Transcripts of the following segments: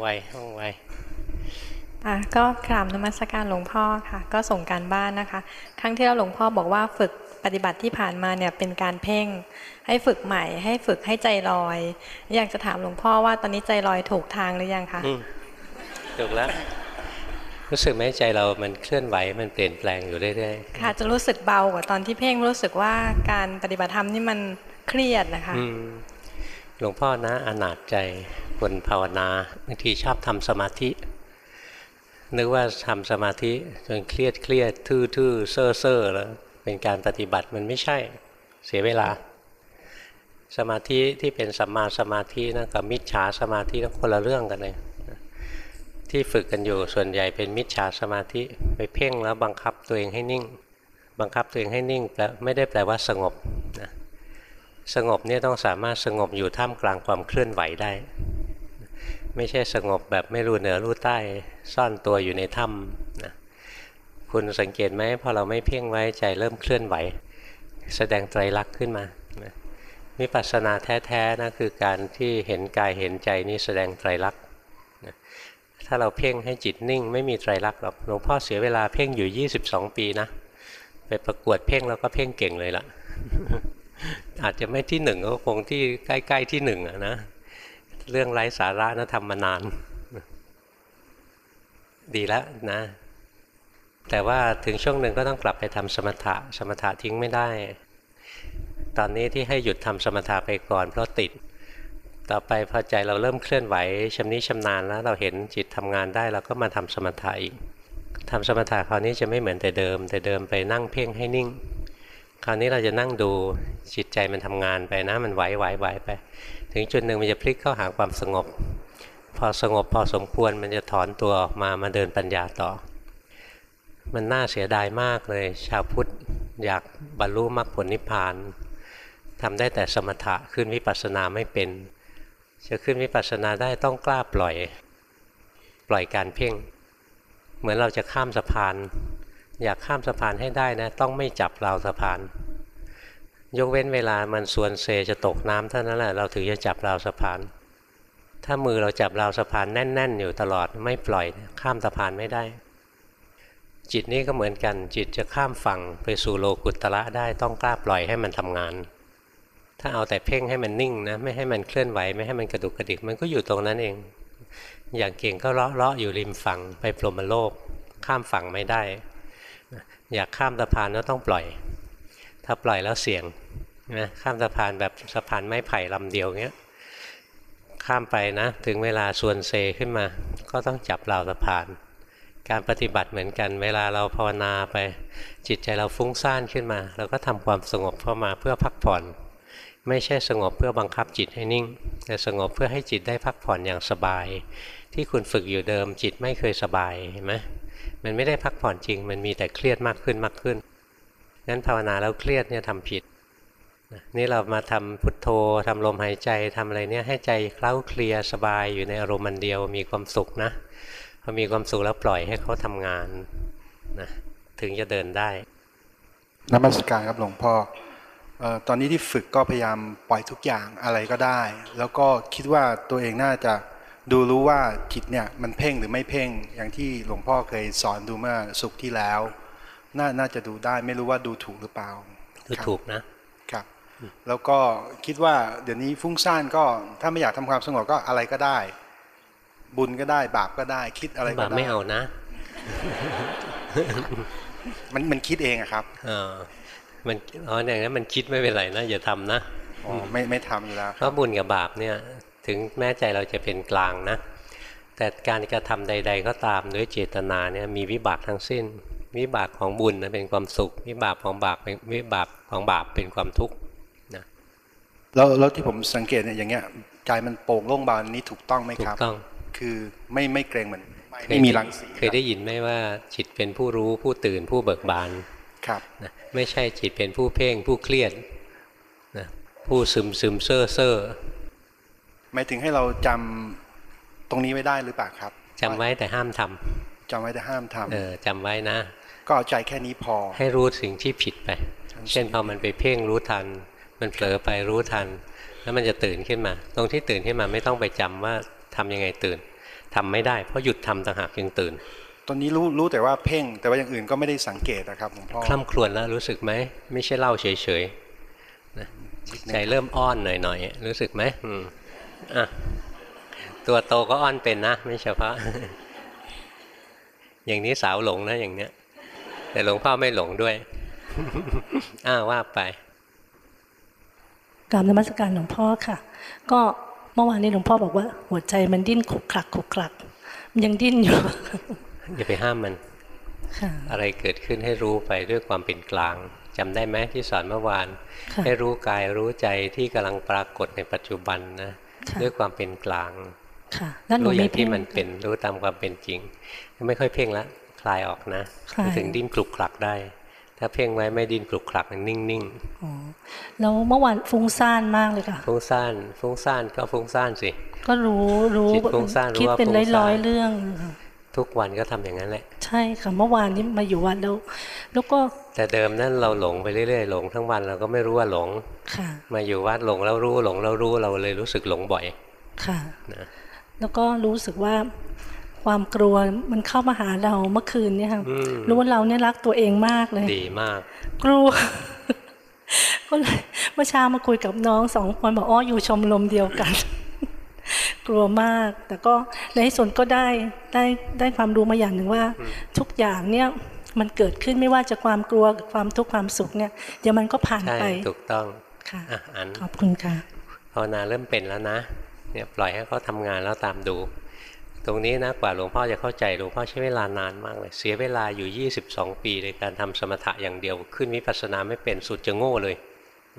ไวว่องไวอะก็กราบนมัสการหลวงพ่อค่ะ ก็ส่งการบ้านนะคะ ครั้งที่แล้วหลวงพ่อบอกว่าฝึกปฏิบัติที่ผ่านมาเนี่ยเป็นการเพ่ง ให้ฝึกใหม่ ให้ฝึกให้ใจลอย อยากจะถามหลวงพ่อว่าตอนนี้ใจลอยถูกทางหรือยังคะอืมถูกแล้วรู้สึกไหมใจเรามันเคลื่อนไหวมันเปลี่ยนแปลงอยู่เรื่อยค่ะจะรู้สึกเบากว่าตอนที่เพ่งรู้สึกว่าการปฏิบัติธรรมนี่มันเครียดนะคะๆอืมหลวงพ่อนะอนาจใจ คนภาวนาบางทีชอบทำสมาธิ นึกว่าทำสมาธิจนเครียดเครียดทื่อทื่อเซ่อเซ่อแล้วเป็นการปฏิบัติมันไม่ใช่เสียเวลา สมาธิที่เป็นสัมมาสมาธินะกับมิจฉาสมาธินั้นคนละเรื่องกันเลยที่ฝึกกันอยู่ส่วนใหญ่เป็นมิจฉาสมาธิไปเพ่งแล้วบังคับตัวเองให้นิ่ง บังคับตัวเองให้นิ่งแปลไม่ได้แปลว่าสงบนะ สงบเนี่ยต้องสามารถสงบอยู่ท่ามกลางความเคลื่อนไหวได้ ไม่ใช่สงบแบบไม่รู้เหนือรู้ใต้ซ่อนตัวอยู่ในถ้ำนะคุณสังเกตไหมพอเราไม่เพ่งไว้ใจเริ่มเคลื่อนไหว แสดงไตรลักษณ์ขึ้นมานะวิปัสสนาแท้ๆนะคือการที่เห็นกายเห็นใจนี่แสดงไตรลักษณ์นะถ้าเราเพ่งให้จิตนิ่ง ไม่มีไตรลักษณ์หรอกหลวงพ่อเสียเวลาเพ่งอยู่ 22 ปีนะไปประกวดเพ่งแล้วก็เพ่งเก่งเลยล่ะ อาจจะไม่ที่หนึ่งก็คงที่ใกล้ๆที่หนึ่งอะนะ เรื่องไร้สาระนะทำมานาน ดีแล้วนะ แต่ว่าถึงช่วงหนึ่งก็ต้องกลับไปทำสมถะ สมถะทิ้งไม่ได้ ตอนนี้ที่ให้หยุดทำสมถะไปก่อนเพราะติด ต่อไปพอใจเราเริ่มเคลื่อนไหวชำนิชำนาญแล้ว เราเห็นจิตทำงานได้เราก็มาทำสมถะอีกทำสมถะคราวนี้จะไม่เหมือนแต่เดิม แต่เดิมไปนั่งเพ่งให้นิ่ง คราวนี้เราจะนั่งดูจิตใจมันทำงานไปนะ มันไหวไหวไหวไป ถึงจุดหนึ่งมันจะพลิกเข้าหาความสงบ พอสงบพอสมควรมันจะถอนตัวออกมามาเดินปัญญาต่อ มันน่าเสียดายมากเลย ชาวพุทธอยากบรรลุมรรคผลนิพพานทำได้แต่สมถะขึ้นวิปัสสนาไม่เป็นจะขึ้นวิปัสสนาได้ต้องกล้าปล่อย ปล่อยการเพ่ง เหมือนเราจะข้ามสะพาน อยากข้ามสะพานให้ได้นะ ต้องไม่จับราวสะพาน ยกเว้นเวลามันส่วนเซจะตกน้ำเท่านั้นแหละเราถึงจะจับราวสะพาน ถ้ามือเราจับราวสะพานแน่น ๆ อยู่ตลอดไม่ปล่อยข้ามสะพานไม่ได้ จิตนี้ก็เหมือนกันจิตจะข้ามฝั่งไปสู่โลกุตตระได้ต้องกล้าปล่อยให้มันทำงาน ถ้าเอาแต่เพ่งให้มันนิ่งนะไม่ให้มันเคลื่อนไหวไม่ให้มันกระดุกกระดิกมันก็อยู่ตรงนั้นเองอย่างเก่งก็เลาะเลาะอยู่ริมฝั่งไปพรหมโลก ข้ามฝั่งไม่ได้ อยากข้ามสะพานก็ต้องปล่อย ถ้าปล่อยแล้วเสี่ยงนะข้ามสะพานแบบสะพานไม้ไผ่ลำเดียวเงี้ยข้ามไปนะ ถึงเวลาส่วนเซขึ้นมา ก็ต้องจับราวสะพาน การปฏิบัติเหมือนกัน เวลาเราภาวนาไป จิตใจเราฟุ้งซ่านขึ้นมา เราก็ทำความสงบเข้ามาเพื่อพักผ่อน ไม่ใช่สงบเพื่อบังคับจิตให้นิ่ง แต่สงบเพื่อให้จิตได้พักผ่อนอย่างสบาย ที่คุณฝึกอยู่เดิมจิตไม่เคยสบายเห็นไหม มันไม่ได้พักผ่อนจริง มันมีแต่เครียดมากขึ้นมากขึ้นงั้นภาวนาแล้วเครียดเนี่ยทำผิดนี่เรามาทำพุทโธทำลมหายใจทำอะไรเนี่ยให้ใจเคล้าเคลียสบายอยู่ในอารมณ์มันเดียวมีความสุขนะพอมีความสุขแล้วปล่อยให้เขาทำงานนะถึงจะเดินได้นมัสการครับหลวงพ่อเอ่อตอนนี้ที่ฝึกก็พยายามปล่อยทุกอย่างอะไรก็ได้ แล้วก็คิดว่าตัวเองน่าจะ ดูรู้ว่าจิตเนี่ยมันเพ่งหรือไม่เพ่งอย่างที่หลวงพ่อเคยสอนดูเมื่อสุขที่แล้วน่าน่าจะดูได้ไม่รู้ว่าดูถูกหรือเปล่าดูถูกนะครับ แล้วก็คิดว่าเดี๋ยวนี้ฟุ้งซ่านก็ถ้าไม่อยากทำความสงบก็อะไรก็ได้ บุญก็ได้บาปก็ได้ คิดอะไรก็บาปได้ไม่เอานะ มันมันคิดเองอะครับเออมันอ๋ออย่างนั้นมันคิดไม่เป็นไรนะอย่าทำนะอ๋อไม่ไม่ทำอยู่แล้วเพราะบุญกับบาปเนี่ย ถึงแม้ใจเราจะเป็นกลางนะ แต่การกระทำใด ๆ ก็ตามด้วยเจตนาเนี่ยมีวิบากทั้งสิ้น วิบากของบุญนะเป็นความสุข วิบากของบาปเป็นวิบากของบาปเป็นความทุกข์นะแล้วแล้วที่ผมสังเกตเนี่ยอย่างเงี้ยใจมันโปร่งโล่งเบานนี้ถูกต้องไหมถูครักบต้องคือไม่ไม่เกรงเหมือนเคยไม่มีรังสีเคยได้ยินไหมว่าจิตเป็นผู้รู้ผู้ตื่นผู้เบิกบานครับนะไม่ใช่จิตเป็นผู้เพ่งผู้เครียดนะผู้ซึมซึมเซ่อเซ่อ หมายถึงให้เราจำตรงนี้ไว้ได้หรือเปล่าครับจำไว้แต่ห้ามทำจำไว้แต่ห้ามทำเออจำไว้นะ ก็เอาใจแค่นี้พอ ให้รู้สิ่งที่ผิดไปทั้งเช่นสิ้นพอมันไปเพ่งรู้ทัน มันเผลอไปรู้ทัน แล้วมันจะตื่นขึ้นมา ตรงที่ตื่นขึ้นมาไม่ต้องไปจำว่าทำยังไงตื่นทำไม่ได้เพราะหยุดทำต่างหากจึงตื่น ตอนนี้รู้รู้แต่ว่าเพ่งแต่ว่าอย่างอื่นก็ไม่ได้สังเกตนะครับหลวงพ่อคล่ำครวญแล้วรู้สึกไหมไม่ใช่เล่าเฉยๆนะใจเริ่มอ้อนหน่อยๆรู้สึกไหมอืม อะตัวโตก็อ้อนเป็นนะ ไม่เฉพาะ อย่างนี้สาวหลงนะอย่างเนี้ย แต่หลวงพ่อไม่หลงด้วย อ้าวว่าไปกราบนมัสการหลวงพ่อค่ะ ก็เมื่อวานนี้หลวงพ่อบอกว่า หัวใจมันดิ้นขลุกขลักขลุกขลัก มันยังดิ้นอยู่อย่าไปห้ามมันค่ะอะไรเกิดขึ้นให้รู้ไปด้วยความเป็นกลางจำได้ไหมที่สอนเมื่อวานค่ะให้รู้กายรู้ใจที่กำลังปรากฏในปัจจุบันนะค่ะ ด้วยความเป็นกลางค่ะแล้วหนูรู้อมีย่างที่เพ่งมันเป็นรู้ตามความเป็นจริง ไม่ค่อยเพ่งละคลายออกนะคลายถึงดิ้นกลุกคลักได้ ถ้าเพ่งไว้ไม่ดิ้นกลุกคลักมันนิ่งอ๋อแล้วเมื่อวานฟุ้งซ่านมากเลยค่ะๆฟุ้งซ่านฟุ้งซ่านก็ฟุ้งซ่านสิก็รู้รู้จิตฟุ้งซ่านรู้คิดว่าเป็นฟุ้งซ่านร้อยๆเรื่องค่ะ ทุกวันก็ทำอย่างนั้นแหละ ใช่ค่ะเมื่อวานนี้มาอยู่วัดแล้ว แล้วก็แต่เดิมนั้นเราหลงไปเรื่อยๆหลงทั้งวันเราก็ไม่รู้ว่าหลงค่ะ มาอยู่วัดหลงแล้วรู้หลงแล้วรู้เราเลยรู้สึกหลงบ่อยค่ะนะแล้วก็รู้สึกว่าความกลัวมันเข้ามาหาเราเมื่อคืนเนี่ยค่ะอืมรู้ว่าเราเนี่ยรักตัวเองมากเลย ดีมาก กลัวก็เลยเมื่อเช้ามาคุยกับน้องสองคนบอกอ้ออยู่ชมรมเดียวกัน กลัวมาก แต่ก็ในที่สุดก็ได้ได้ได้ความรู้มาอย่างหนึ่งว่า ทุกอย่างเนี่ยมันเกิดขึ้นไม่ว่าจะความกลัวกับความทุกข์ความสุขเนี่ยเดี๋ยวมันก็ผ่านใช่ไปถูกต้องค่ะอะอันขอบคุณค่ะภาวนาเริ่มเป็นแล้วนะเนี่ยปล่อยให้เขาทำงานแล้วตามดู ตรงนี้นะกว่าหลวงพ่อจะเข้าใจหลวงพ่อใช้เวลานานมากเลยเสียเวลาอยู่ 22 ปีในการทำสมถะอย่างเดียว ขึ้นวิปัสสนาไม่เป็นสุดจะโง่เลย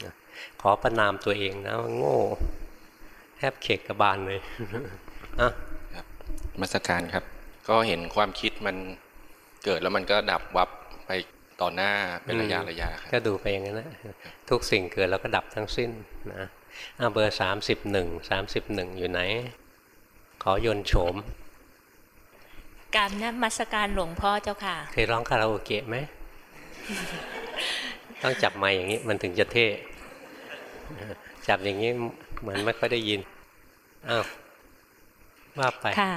นะขอประนามตัวเองนะว่าโง่ แทบเขกกระบาลเลยอะครับมาสการครับ ก็เห็นความคิดมันเกิดแล้วมันก็ดับวับไปต่อหน้าเป็นระยะระยะครับก็ดูไปอย่างนั้นนะทุกสิ่งเกิดแล้วก็ดับทั้งสิ้นนะอะเบอร์สามสิบหนึ่งสามสิบหนึ่งอยู่ไหน ขอยนต์โฉมการนมัสการหลวงพ่อเจ้าค่ะ เคยร้องคาราโอเกะไหม ต้องจับไมค์อย่างนี้มันถึงจะเท่ จับอย่างนี้ เหมือนไม่ค่อยได้ยินอ้าวว่าไปค่ะ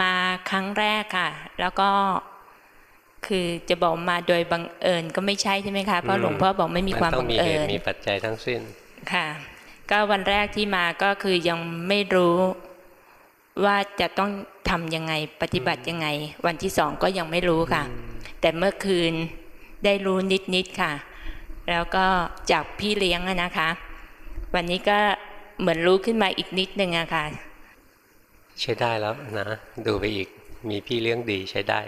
มาครั้งแรกค่ะ แล้วก็คือจะบอกมาโดยบังเอิญก็ไม่ใช่ใช่ไหมคะเพราะหลวงพ่อบอกไม่มีความต้อบังงมีเอิเหตุญมีปัจจัยทั้งสิ้นค่ะ ก็วันแรกที่มาก็คือยังไม่รู้ว่าจะต้องทำยังไงปฏิบัติยังไง วันที่สองก็ยังไม่รู้ค่ะ แต่เมื่อคืนได้รู้นิดๆค่ะ แล้วก็จากพี่เลี้ยงอะนะคะ วันนี้ก็เหมือนรู้ขึ้นมาอีกนิดนึงอะค่ะ ใช้ได้แล้วนะ ดูไปอีกมีพี่เลี้ยงดีใช้ได้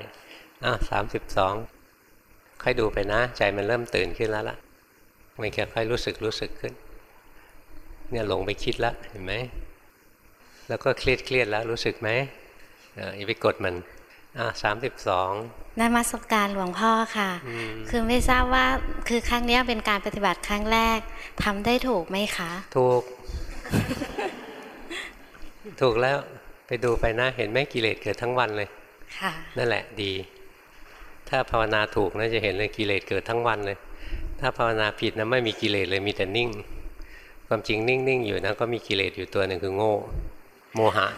อ้าวสามสิบสองค่อยดูไปนะ ใจมันเริ่มตื่นขึ้นแล้วล่ะมันจะค่อยรู้สึกรู้สึกขึ้น เนี่ยหลงไปคิดแล้วเห็นไหมแล้วก็เครียดเครียดแล้วรู้สึกไหมอออย่าไปกดมัน อะสามสิบสองนมัสการหลวงพ่อค่ะ คือไม่ทราบว่าคือครั้งเนี้ยเป็นการปฏิบัติครั้งแรกทำได้ถูกไหมคะ ถูก ถูกแล้วไปดูไปนะเห็นไหมกิเลสเกิดทั้งวันเลย ค่ะ นั่นแหละดี ถ้าภาวนาถูกนะจะเห็นเลยกิเลสเกิดทั้งวันเลย ถ้าภาวนาผิดนะไม่มีกิเลสเลยมีแต่นิ่ง ความจริงนิ่งๆอยู่นะก็มีกิเลสอยู่ตัวหนึ่งคือโง่ โมหะ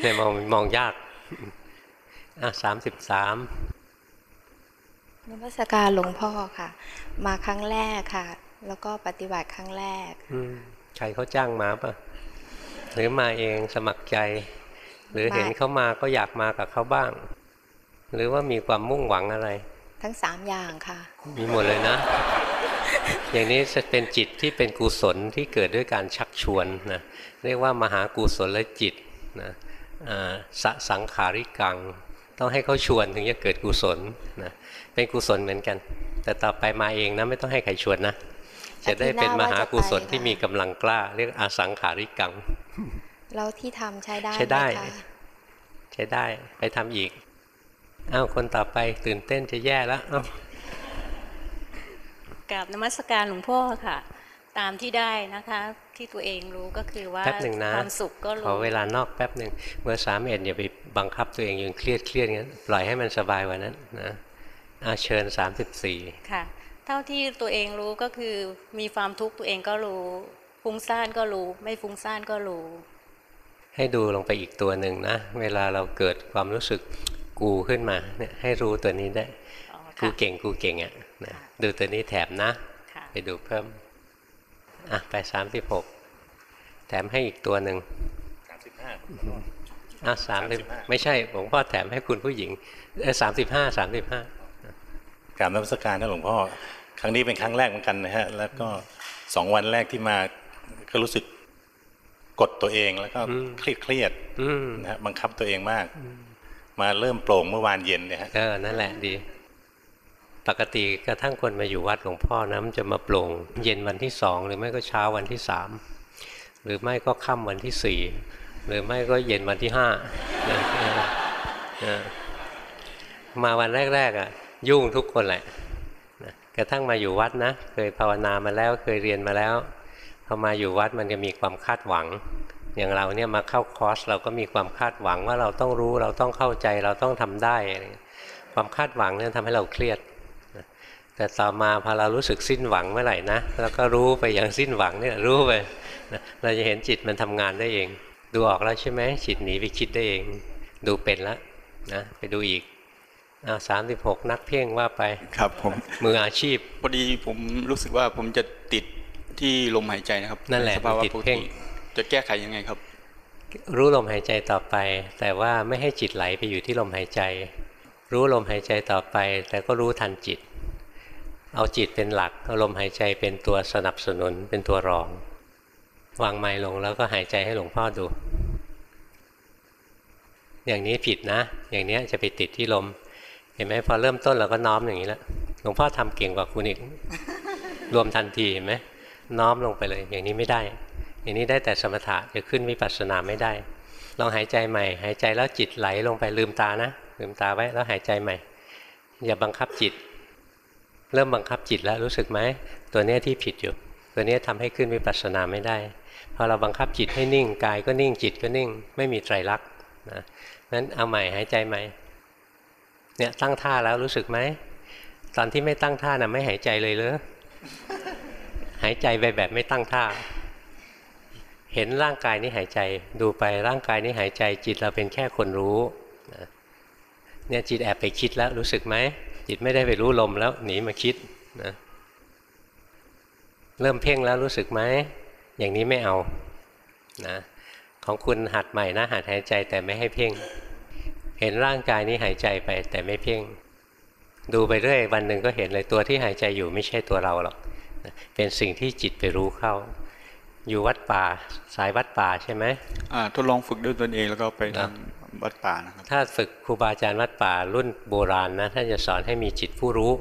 เนี่ยมองมองยาก อะสามสิบสามนมัสการหลวงพ่อค่ะ มาครั้งแรกค่ะ แล้วก็ปฏิบัติครั้งแรกใครเขาจ้างมาปะหรือมาเองสมัครใจ หรือมาเห็นเขามาก็อยากมากับเขาบ้าง หรือว่ามีความมุ่งหวังอะไร ทั้งสามอย่างค่ะ มีหมดเลยนะ อย่างนี้จะเป็นจิตที่เป็นกุศลที่เกิดด้วยการชักชวนนะเรียกว่ามหากุศลจิตนะอ่าสสังขาริกัง ต้องให้เขาชวนถึงจะเกิดกุศลนะเป็นกุศลเหมือนกัน แต่ต่อไปมาเองนะไม่ต้องให้ใครชวนนะจะได้เป็นมหากุศลที่มีกำลังกล้า เรียกอาสังขาริกังแล้วที่ทำใช้ได้ใช้ได้หมคะใช้ได้ไปทำอีกอ้าวคนต่อไปตื่นเต้นจะแย่แล้วอ้าวกราบนมัสการหลวงพ่อค่ะ ตามที่ได้นะคะที่ตัวเองรู้ก็คือว่าแป๊บหนึ่งนะความสุขก็รู้ขอเวลานอกแป๊บหนึ่งเมื่อสามเอ็ดอย่าไปบังคับตัวเองยังเครียดเครียดงั้นปล่อยให้มันสบายกว่านั้นนะอาเชิญสามสิบสี่ค่ะ เท่าที่ตัวเองรู้ก็คือมีความทุกข์ตัวเองก็รู้ฟุ้งซ่านก็รู้ ไม่ฟุ้งซ่านก็รู้ ให้ดูลงไปอีกตัวหนึ่งนะ เวลาเราเกิดความรู้สึกกูขึ้นมาเนี่ยให้รู้ตัวนี้ได้อ๋อกูค่ะเก่งกูเก่งอะนะดูตัวนี้แถมนะค่ะไปดูเพิ่ม อะไปสามสิบหกแถมให้อีกตัวหนึ่งอะสามสิบไม่ใช่หลวงพ่อแถมให้คุณผู้หญิงเออสามสิบห้าสามสิบห้ากราบนมัสการนะหลวงพ่อ ครั้งนี้เป็นครั้งแรกเหมือนกันนะฮะ แล้วก็สองวันแรกที่มาก็รู้สึกกดตัวเองแล้วก็เครียดเครียดอืมนะฮะบังคับตัวเองมาก มาเริ่มโปร่งเมื่อวานเย็นเนี่ยฮะเออนั่นแหละดี ปกติกระทั่งคนมาอยู่วัดหลวงพ่อนะมันจะมาโปร่งเย็นวันที่สองหรือไม่ก็เช้าวันที่สามหรือไม่ก็ค่ำวันที่สี่หรือไม่ก็เย็นวันที่ห้ามาวันแรกๆอะยุ่งทุกคนแหละกระทั่งมาอยู่วัดนะเคยภาวนามาแล้วเคยเรียนมาแล้วพอมาอยู่วัดมันจะมีความคาดหวัง อย่างเราเนี่ยมาเข้าคอร์สเราก็มีความคาดหวังว่าเราต้องรู้เราต้องเข้าใจเราต้องทำได้ ความคาดหวังเนี่ยทำให้เราเครียด แต่ต่อมาพอเรารู้สึกสิ้นหวังเมื่อไหร่นะแล้วก็รู้ไปอย่างสิ้นหวังเนี่ยรู้ไปนะเราจะเห็นจิตมันทำงานได้เอง ดูออกแล้วใช่ไหมจิตหนีไปคิดได้เอง ดูเป็นแล้วนะไปดูอีกอ่าสามสิบหกนักเพ่งว่าไปครับผมมืออาชีพพอดีผมรู้สึกว่าผมจะติดที่ลมหายใจนะครับนั่นแหละสภาวะติดปกเพ่งติจะแก้ไขยังไงครับ รู้ลมหายใจต่อไป แต่ว่าไม่ให้จิตไหลไปอยู่ที่ลมหายใจ รู้ลมหายใจต่อไป แต่ก็รู้ทันจิต เอาจิตเป็นหลักเอาลมหายใจเป็นตัวสนับสนุนเป็นตัวรอง วางไม้ลงแล้วก็หายใจให้หลวงพ่อดู อย่างนี้ผิดนะ อย่างนี้จะไปติดที่ลม เห็นไหมพอเริ่มต้นเราก็น้อมอย่างนี้แล้วหลวงพ่อทำเก่งกว่าคุณอีกรวมทันทีเห็นไหมน้อมลงไปเลย อย่างนี้ไม่ได้ อย่างนี้ได้แต่สมถะจะขึ้นวิปัสสนาไม่ได้ ลองหายใจใหม่ หายใจแล้วจิตไหลลงไปลืมตานะลืมตาไว้แล้วหายใจใหม่ อย่าบังคับจิต เริ่มบังคับจิตแล้วรู้สึกไหมตัวเนี้ยที่ผิดอยู่ ตัวเนี้ยทำให้ขึ้นวิปัสสนาไม่ได้พอเราบังคับจิตให้นิ่งกายก็นิ่งจิตก็นิ่ง ไม่มีไตรลักษณ์นะนั้นเอาใหม่หายใจใหม่เนี่ยตั้งท่าแล้วรู้สึกไหมตอนที่ไม่ตั้งท่านะไม่หายใจเลยเลยหายใจไปแบบไม่ตั้งท่า เห็นร่างกายนี้หายใจดูไปร่างกายนี้หายใจจิตเราเป็นแค่คนรู้เนี่ยจิตแอบไปคิดแล้วรู้สึกไหม จิตไม่ได้ไปรู้ลมแล้วหนีมาคิดนะเริ่มเพ่งแล้วรู้สึกไหมอย่างนี้ไม่เอานะของคุณหัดใหม่นะหัดหายใจแต่ไม่ให้เพ่ง เห็นร่างกายนี้หายใจไปแต่ไม่เพ่ง ดูไปเรื่อยวันหนึ่งก็เห็นเลยตัวที่หายใจอยู่ไม่ใช่ตัวเราหรอกนะเป็นสิ่งที่จิตไปรู้เข้า อยู่วัดป่าสายวัดป่าใช่ไหมอ่าทดลองฝึกด้วยตนเองแล้วก็ไปทาง วัดป่านะครับถ้าฝึกครูบาอาจารย์วัดป่ารุ่นโบราณนะท่านจะสอนให้มีจิตผู้รู้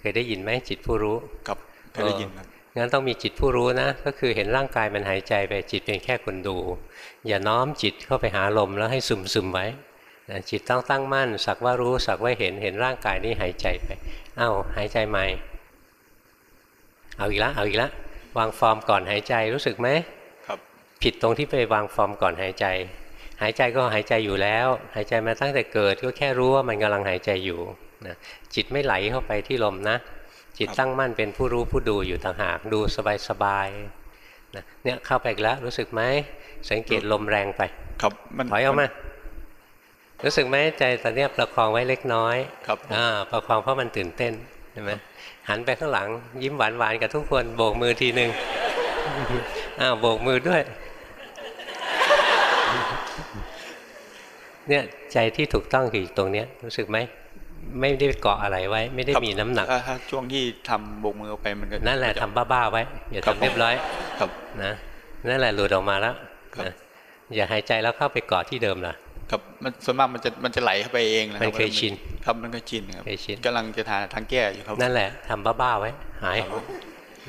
เคยได้ยินไหมจิตผู้รู้ครับเคยได้ยินครับงั้นต้องมีจิตผู้รู้นะ ก็คือเห็นร่างกายมันหายใจไปจิตเป็นแค่คนดู อย่าน้อมจิตเข้าไปหาลมแล้วให้ซึมซึมๆไว้นะจิตต้องตั้งมั่น สักว่ารู้สักว่าเห็นเห็นร่างกายนี้หายใจไปอ้าวหายใจใหม่ เอาอีกละเอาอีกละวางฟอร์มก่อนหายใจรู้สึกไหมครับ ผิดตรงที่ไปวางฟอร์มก่อนหายใจ หายใจก็หายใจอยู่แล้ว หายใจมาตั้งแต่เกิดก็แค่รู้ว่ามันกำลังหายใจอยู่นะจิตไม่ไหลเข้าไปที่ลมนะ จิตตั้งมั่นเป็นผู้รู้ผู้ดูอยู่ต่างหากดูสบายๆนะเนี่ยเข้าไปอีกแล้วรู้สึกไหมสังเกตลมแรงไป ครับมันถอยออกมารู้สึกไหมใจตอนเนี้ยประคองไว้เล็กน้อยครับอ่าประคองเพราะมันตื่นเต้นใช่ไหมหันไปข้างหลัง ยิ้มหวานๆกับทุกคนโบกมือทีหนึ่งอ้าวโบกมือด้วย เนี่ยใจที่ถูกต้องคืออยู่ตรงเนี้ยรู้สึกไหมไม่ได้เกาะอะไรไว้ ไม่ได้ครับมีน้ำหนักถ้าถ้าช่วงที่ทำโบกมือออกไปมันก็นั่นแหละทำบ้าๆไว้อย่าครับทำเรียบร้อยครับนะนั่นแหละหลุดออกมาแล้วครับนะอย่าหายใจแล้วเข้าไปเกาะที่เดิมล่ะครับมันส่วนมากมันจะมันจะไหลเข้าไปเองนะรับมันเคยชินครับมันก็ชินครับเคยชินกำลังจะหาทางแก้อยู่ครับนั่นแหละทำบ้าๆไว้ หาย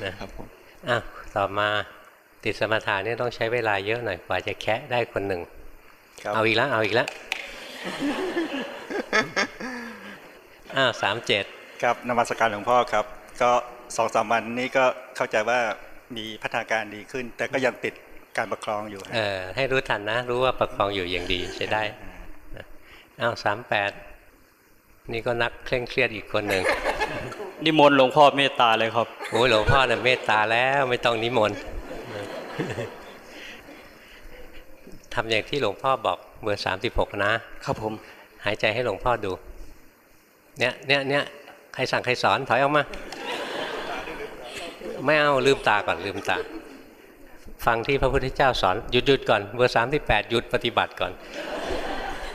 นะครับผมอะต่อมาติดสมถะเนี่ยต้องใช้เวลาเยอะหน่อยกว่าจะแคะได้คนหนึ่งครับ เอาอีกแล้วเอาอีกแล้วอ้าวสามเจ็ดครับนมัสการหลวงพ่อครับ ก็สองสามวันนี้ก็เข้าใจว่ามีพัฒนาการดีขึ้น แต่ก็ยังติดการประคองอยู่เออให้รู้ทันนะ รู้ว่าประคองอยู่อย่างดีใช้ได้นะอ้าวสามแปดนี่ก็นักเคร่งเครียดอีกคนหนึ่งนิมนต์หลวงพ่อเมตตาเลยครับโอ้ยหลวงพ่อน่ะเมตตาแล้วไม่ต้องนิมนต์ ททำอย่างที่หลวงพ่อบอกเบอร์สามสิบหกนะครับผมหายใจให้หลวงพ่อดู เนี่ยเนี่ยเนี่ยใครสั่งใครสอนถอยออกมา ไม่เอาลืมตาก่อนลืมตา ฟังที่พระพุทธเจ้าสอนหยุดหยุดก่อนเบอร์สามที่แปดหยุดปฏิบัติก่อน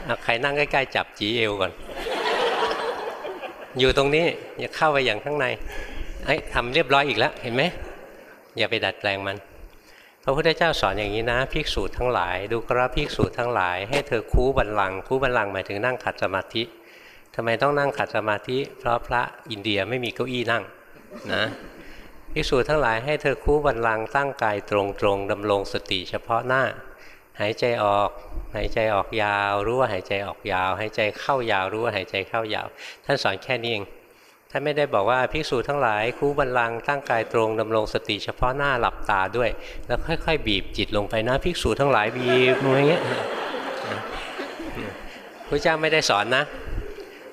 เอาใครนั่งใกล้ๆจับจีเอวก่อน อยู่ตรงนี้อย่าเข้าไปอย่างข้างในไอ้ยทำเรียบร้อยอีกแล้วเห็นไหมอย่าไปดัดแปลงมัน พระพุทธเจ้าสอนอย่างนี้นะ ภิกษุทั้งหลาย ดูกราภิกษุทั้งหลาย ให้เธอคูบัลลังคูบัลลังหมายถึงนั่งขัดสมาธิทำไมต้องนั่งขัดสมาธิ เพราะพระอินเดียไม่มีเก้าอี้นั่งนะภิกษุทั้งหลายให้เธอคูบัลลังตั้งกายตรงตรงๆดำรงสติเฉพาะหน้า หายใจออก หายใจออกยาว รู้ว่าหายใจออกยาว หายใจเข้ายาวรู้ว่าหายใจเข้ายาว ท่านสอนแค่นี้เอง ท่านไม่ได้บอกว่าภิกษุทั้งหลายคู่บัลลังตั้งกายตรงดำรงสติเฉพาะหน้าหลับตาด้วย แล้วค่อย ๆ บีบจิตลงไปนะภิกษุทั้งหลายบีบอย่างเงี้ยพระเจ้าไม่ได้สอนนะ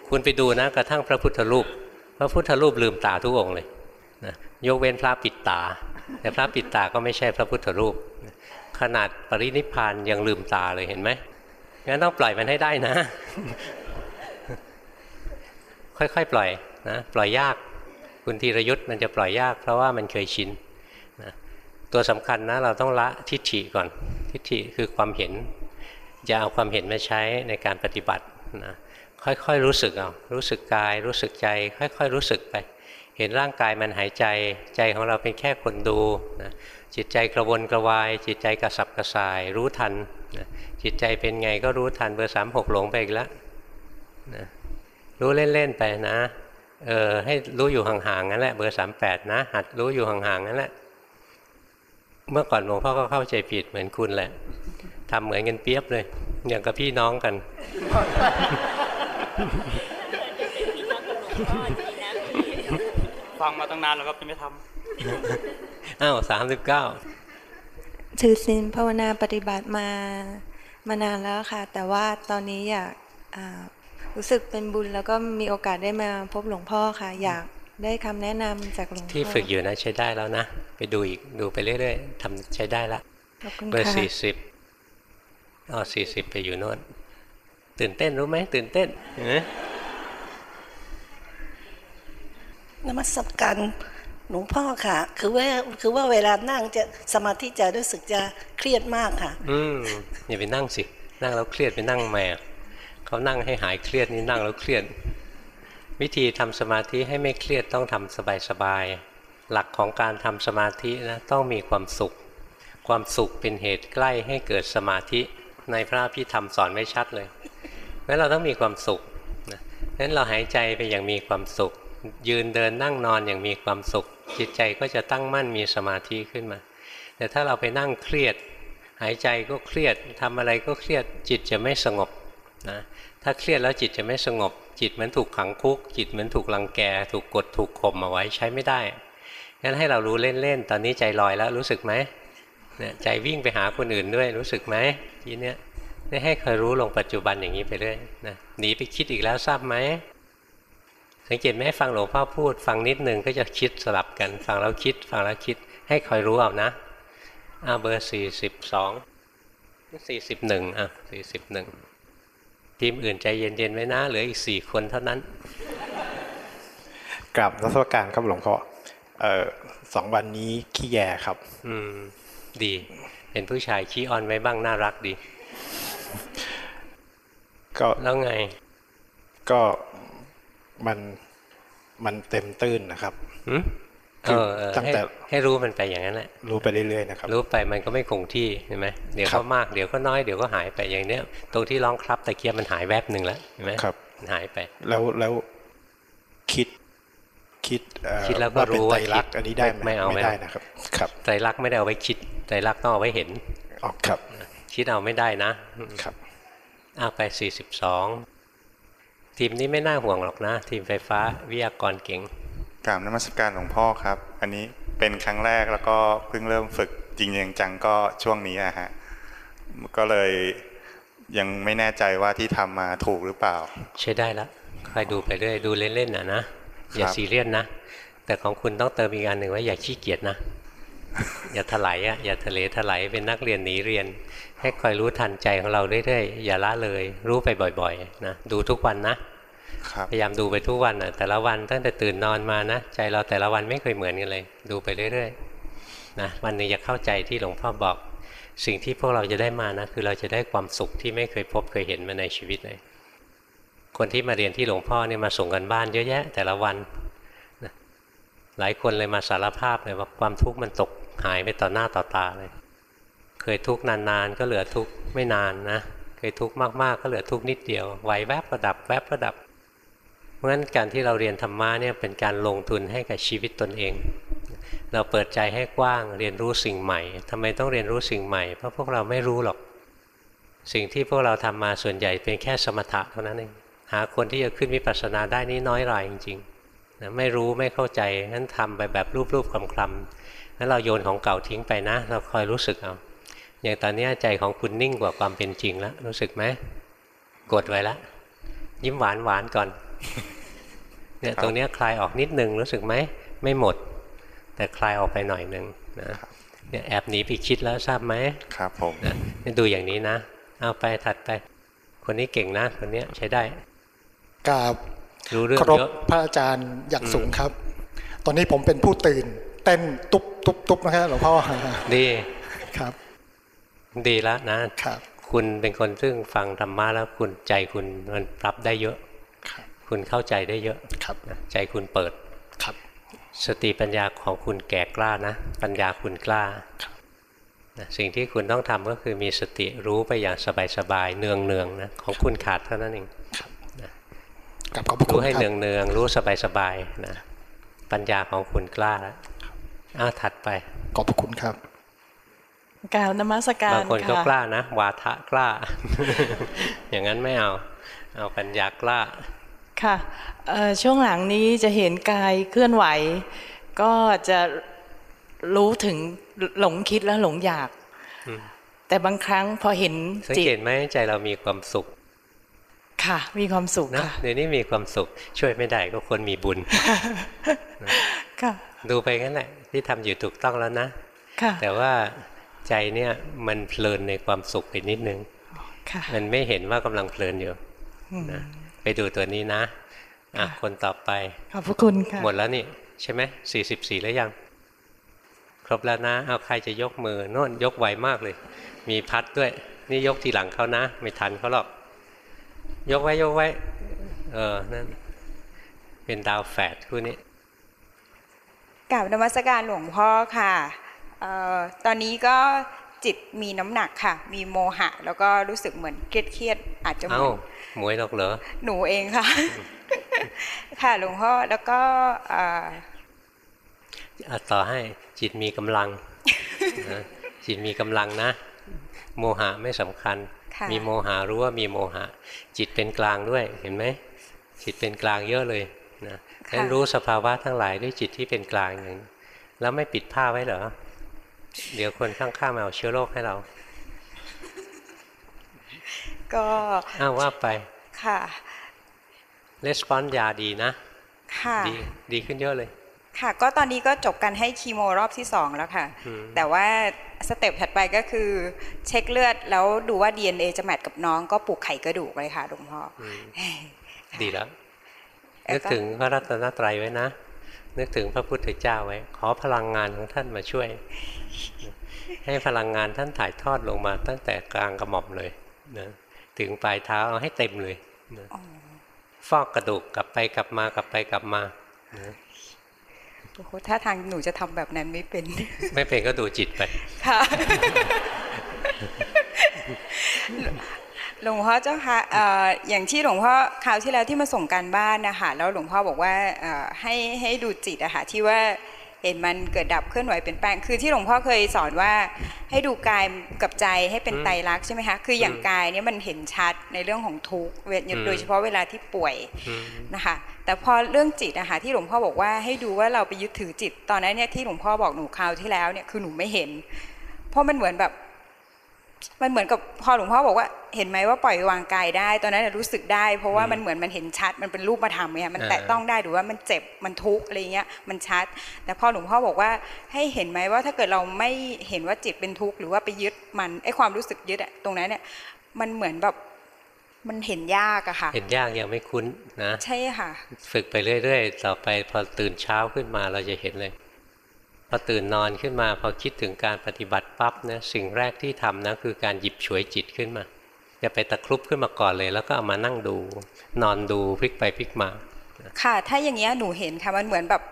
คุณไปดูนะ กระทั่งพระพุทธรูป พระพุทธรูปลืมตาทุกองเลยนะยกเว้นพระปิดตา แต่พระปิดตาก็ไม่ใช่พระพุทธรูป ขนาดปรินิพานยังลืมตาเลยเห็นไหมงั้นต้องปล่อยมันให้ได้นะ ค่อยๆปล่อย นะปล่อยยาก คุณธีรยุทธ์มันจะปล่อยยาก เพราะว่ามันเคยชินนะตัวสำคัญนะเราต้องละทิฏฐิก่อน ทิฏฐิคือความเห็น จะเอาความเห็นมาใช้ในการปฏิบัตินะค่อยๆรู้สึกเอารู้สึกกาย รู้สึกใจ ค่อยๆรู้สึกไป เห็นร่างกายมันหายใจ ใจของเราเป็นแค่คนดูนะจิตใจกระวนกระวาย จิตใจกระสับกระส่าย รู้ทันนะจิตใจเป็นไงก็รู้ทันเบอร์สามหกหลงไปอีกแล้วนะรู้เล่น ๆ ไปนะ เออให้รู้อยู่ห่างๆนั่นแหละเบอร์สามแปดนะ หัดรู้อยู่ห่างๆนั่นแหละ เมื่อก่อนหลวงพ่อก็เข้าใจผิดเหมือนคุณแหละทำเหมือนกันเปียบเลย อย่างกับพี่น้องกันฟังมาตั้งนานแล้วครับยังไม่ทอ้าวสามสิบเก้าถือศีลภาวนาปฏิบัติมามานานแล้วค่ะ แต่ว่าตอนนี้อยากอ่า รู้สึกเป็นบุญแล้วก็มีโอกาสได้มาพบหลวงพ่อค่ะ อยากได้คำแนะนำจากหลวงพ่อที่ฝึกอยู่นะใช้ได้แล้วนะ ไปดูอีกดูไปเรื่อยๆทำใช้ได้ละขอบคุณเบอร์ค่ะสี่สิบอ๋อสี่สิบไปอยู่โน่นตื่นเต้นรู้ไหมตื่นเต้นเห็นไหมนมัสการหลวงพ่อค่ะ คือว่าคือว่าเวลานั่งจะสมาธิจะรู้สึกจะเครียดมากค่ะ อืมอย่าไปนั่งสิ นั่งแล้วเครียดไปนั่งแม่ เขานั่งให้หายเครียดนี่นั่งแล้วเครียด วิธีทำสมาธิให้ไม่เครียดต้องทำสบายๆหลักของการทำสมาธินะต้องมีความสุข ความสุขเป็นเหตุใกล้ให้เกิดสมาธิในพระพิธรรมสอนไว้ชัดเลยงั้นเราต้องมีความสุขนะงั้นเราหายใจไปอย่างมีความสุข ยืนเดินนั่งนอนอย่างมีความสุข จิตใจก็จะตั้งมั่นมีสมาธิขึ้นมา แต่ถ้าเราไปนั่งเครียด หายใจก็เครียดทำอะไรก็เครียดจิตจะไม่สงบนะ ถ้าเครียดแล้วจิตจะไม่สงบ จิตเหมือนถูกขังคุก จิตเหมือนถูกลังแก ถูกกดถูกข่มเอาไว้ใช้ไม่ได้งั้นให้เรารู้เล่นๆตอนนี้ใจลอยแล้วรู้สึกไหมเนี่ยใจวิ่งไปหาคนอื่นด้วยรู้สึกไหมทีเนี้ยนี่ให้คอยรู้ลงปัจจุบันอย่างนี้ไปเรื่อยนะหนีไปคิดอีกแล้วทราบไหมสังเกตไหมฟังหลวงพ่อพูด ฟังนิดนึงก็จะคิดสลับกัน ฟังแล้วคิด ฟังแล้วคิด ให้คอยรู้เอานะอ่าเบอร์สี่สิบสองสี่สิบหนึ่งอะสี่สิบหนึ่ง ทีมอื่นใจเย็นๆไว้นะเหลืออีกสี่คนเท่านั้นกลับรัศการครับหลวงพ่อเอ่อสองวันนี้ขี้แยครับ อืม ดี เป็นผู้ชายขี้อ่อนไว้บ้างน่ารักดี ก็แล้วไง ก็มันมันเต็มตื้นนะครับ หืมคืเอออเออตั้งให้แต่ให้รู้มันไปอย่างนั้นแหละรู้ไปเรื่อยๆนะครับรู้ไปมันก็ไม่คงที่เห็นไหมเดี๋ยวครัก็บมากเดี๋ยวก็น้อยเดี๋ยวก็หายไปอย่างเนี้ย ตรงที่ร้องครับตะเกียบมันหายแวบหนึ่งแล้วเห็นไหมครับมันหายไป แล้วแล้วคิดคิดเอ่อคิดแล้วก็ว่าเป็นรู้ไตว่ารลักษณ์คิดอันนี้ได้ไหมไม่เอาไม่ไม่ได้เอานะครับ ครับไตรลักษณ์ไม่ได้เอาไว้คิดไตรลักษณ์ต้องเอาไว้เห็นออกครับ คิดเอาไม่ได้นะครับอ้าวไปสี่สิบสองทีมนี้ไม่น่าห่วงหรอกนะ ทีมไฟฟ้าวิทยากรเก่ง กราบนมัสการหลวงพ่อครับ อันนี้เป็นครั้งแรกแล้วก็เพิ่งเริ่มฝึกจริงๆจังก็ช่วงนี้อะฮะก็เลยยังไม่แน่ใจว่าที่ทำมาถูกหรือเปล่า ใช้ได้แล้วคอยดูไปเรื่อยดูเล่นๆนะนะอย่าครับซีเรียสนะ แต่ของคุณต้องเติมอีกอันหนึ่งว่าอย่าขี้เกียจนะ อย่าถลายอะอย่าทะเลถลายเป็นนักเรียนหนีเรียน ให้คอยรู้ทันใจของเราเรื่อยๆอย่าละเลย รู้ไปบ่อยๆนะดูทุกวันนะ พยายามดูไปทุกวันอะ แต่ละวันตั้งแต่ตื่นนอนมานะใจเราแต่ละวันไม่เคยเหมือนกันเลย ดูไปเรื่อยๆนะวันหนึงจะเข้าใจที่หลวงพ่อบอก สิ่งที่พวกเราจะได้มานะคือเราจะได้ความสุขที่ไม่เคยพบเคยเห็นมาในชีวิตเลย คนที่มาเรียนที่หลวงพ่อเนี่ยมาส่งกันบ้านเยอะแยะ แต่ละวันนะหลายคนเลยมาสารภาพเลยว่าความทุกข์มันตกหายไปต่อหน้าต่อตาเลย เคยทุกข์นานๆก็เหลือทุกข์ไม่นานนะเคยทุกข์มากๆก็เหลือทุกข์นิดเดียวไหวแวบระดับแวบระดับ เพราะฉะนั้นการที่เราเรียนธรรมะเนี่ยเป็นการลงทุนให้กับชีวิตตนเอง เราเปิดใจให้กว้างเรียนรู้สิ่งใหม่ทำไมต้องเรียนรู้สิ่งใหม่ เพราะพวกเราไม่รู้หรอก สิ่งที่พวกเราทำมาส่วนใหญ่เป็นแค่สมถะเท่านั้นเองหาคนที่จะขึ้นวิปัสสนาได้นี่น้อยรายจริงๆนะไม่รู้ไม่เข้าใจงั้นทำไปแบบรูปๆคลำๆแล้วเราโยนของเก่าทิ้งไปนะ เราคอยรู้สึกเอาอย่างตอนนี้ใจของคุณนิ่งกว่าความเป็นจริงแล้วรู้สึกไหมกดไว้แล้วยิ้มหวานหวานก่อน เนี่ยตรงเนี้ยคลายออกนิดนึงรู้สึกไหมไม่หมด แต่คลายออกไปหน่อยหนึ่งนะเนี่ยแอบหนีไปคิดแล้วทราบไหมครับผมนะนี่ดูอย่างนี้นะ เอาไปถัดไป คนนี้เก่งนะคนเนี้ยใช้ได้กราบรู้เรื่องเคารพเยอะพระอาจารย์อย่างสูงครับ ตอนนี้ผมเป็นผู้ตื่น เต้นตุ๊บตุ๊บตุ๊บนะครับหลวงพ่อดีครับ ดีแล้วนะคุณเป็นคนซึ่งฟังธรรมะแล้วคุณใจคุณมันรับได้เยอะ คุณเข้าใจได้เยอะนะใจคุณเปิดครับ สติปัญญาของคุณแก่กล้านะ ปัญญาคุณกล้านะสิ่งที่คุณต้องทำก็คือมีสติรู้ไปอย่างสบายๆเนืองๆนะของคุณขาดเท่านั้นเองนะกับขอบพระคุรู้ณให้ครับเนืองๆรู้สบายๆนะปัญญาของคุณกล้าแล้วอ้าวถัดไปขอบพระคุณครับกล่าวนมัสการบางคนก็ค่ะกล้านะวาทะกล้า อย่างนั้นไม่เอา เอาปัญญากล้า ค่ะเอ่อช่วงหลังนี้จะเห็นกายเคลื่อนไหว ก็จะรู้ถึงหลงคิดและหลงอยากอืมแต่บางครั้งพอเห็นสังจิตเกตไหมใจเรามีความสุข ค่ะมีความสุขนะค่ะเดี๋ยวนี้มีความสุขช่วยไม่ได้ก็ควรมีบุญค่ะดูไปงั้นแหละที่ทำอยู่ถูกต้องแล้วนะค่ะแต่ว่าใจเนี่ยมันเพลินในความสุขไปนิดนึงค่ะมันไม่เห็นว่ากำลังเพลินอยู่อืมนะไป ดูตัวนี้นะอะคนต่อไป ขอบพระคุณค่ะ หมดแล้วนี่ ใช่ไหมสี่สิบสี่แล้วยัง ครบแล้วนะ เอาใครจะยกมือโน่นยกไวมากเลย มีพัดด้วย นี่ยกทีหลังเขานะ ไม่ทันเขาหรอก ยกไว้ยกไว้ เออ นั่น เป็นดาวแฝดคู่นี้กราบนมัสการหลวงพ่อค่ะเอ่อตอนนี้ก็จิตมีน้ำหนักค่ะ มีโมหะ แล้วก็รู้สึกเหมือนเครียดเครียดๆอาจจะเหมืเอ้าอน หมวยหรอกเหรอ หนูเองค่ะ ค่ะหลวงพ่อแล้วก็เอ่ออะต่อให้จิตมีกำลังนะจิตมีกำลังนะ โมหะไม่สำคัญค่ะมีโมหะรู้ว่ามีโมหะ จิตเป็นกลางด้วยเห็นไหมจิตเป็นกลางเยอะเลยนะงั้นรู้สภาวะทั้งหลายด้วยจิตที่เป็นกลางอย่างนี้แล้วไม่ปิดผ้าไว้เหรอเดี๋ยวคนข้างๆมาเอาเชื้อโรคให้เรา ก็อ้าวว่าไปค่ะレスปอนยาดีนะ ค่ะดีดีขึ้นเยอะเลย ค่ะ ก็ตอนนี้ก็จบการให้คีโมรอบที่สองแล้วค่ะอืมแต่ว่าสเต็ปถัดไปก็คือ เช็คเลือดแล้วดูว่า DNA จะแมทกับน้องก็ปลูกไข่กระดูกเลยค่ะหลวงพ่ออดีแล้วแล้วก็นึกถึงพระรัตนตรัยไว้นะ นึกถึงพระพุทธเจ้าไว้ ขอพลังงานของท่านมาช่วย ให้พลังงานท่านถ่ายทอดลงมาตั้งแต่กลางกระหม่อมเลยนะ ถึงปลายเท้าเอาให้เต็มเลยนะฟอกกระดูกกลับไปกลับมากลับไปกลับมานะโอ้โหถ้าทางหนูจะทำแบบนั้นไม่เป็น ไม่เป็นก็ดูจิตไป ค่ะหลวงพ่อเจ้าค่ะเอ่ออย่างที่หลวงพ่อคราวที่แล้วที่มาส่งการบ้านนะคะแล้วหลวงพ่อบอกว่าเอ่อให้ให้ดูจิตอะค่ะที่ว่า เห็นมันเกิดดับเคลื่อนไหวเปลี่ยนแปลงคือที่หลวงพ่อเคยสอนว่าให้ดูกายกับใจให้เป็นอืมไตรลักษณ์ใช่ไหมคะคืออย่างอืมกายเนี่ยมันเห็นชัดในเรื่องของทุกข์เวทอืมโดยเฉพาะเวลาที่ป่วยอืมนะคะแต่พอเรื่องจิตอะค่ะที่หลวงพ่อบอกว่าให้ดูว่าเราไปยึดถือจิต ตอนนั้นเนี่ยที่หลวงพ่อบอกหนูคราวที่แล้วเนี่ยคือหนูไม่เห็น เพราะมันเหมือนแบบ มันเหมือนกับพอหลวงพ่อบอกว่าเห็นไหมว่าปล่อยวางกายได้ ตอนนั้นนะรู้สึกได้ เพราะว่ามันเหมือนมันเห็นชัดมันเป็นรูปธรรมเนี่ยมันอ่าแตะต้องได้หรือว่ามันเจ็บมันทุกข์อะไรเงี้ยมันชัด แต่พอหลวงพ่อบอกว่าให้เห็นไหมว่าถ้าเกิดเราไม่เห็นว่าจิตเป็นทุกข์หรือว่าไปยึดมันไอ้ความรู้สึกยึดอะตรงนั้นเนี่ยมันเหมือนแบบมันเห็นยากอะค่ะ เห็นยากยังไม่คุ้นนะ ใช่ค่ะ ฝึกไปเรื่อย ๆ ต่อไปพอตื่นเช้าขึ้นมาเราจะเห็นเลย พอตื่นนอนขึ้นมาพอคิดถึงการปฏิบัติปั๊บนะสิ่งแรกที่ทำนะคือการหยิบฉวยจิตขึ้นมาอย่าไปตะครุบขึ้นมาก่อนเลย แล้วก็เอามานั่งดู นอนดูพลิกไปพลิกมา ค่ะ ถ้าอย่างเงี้ยหนูเห็นค่ะมันเหมือนแบบ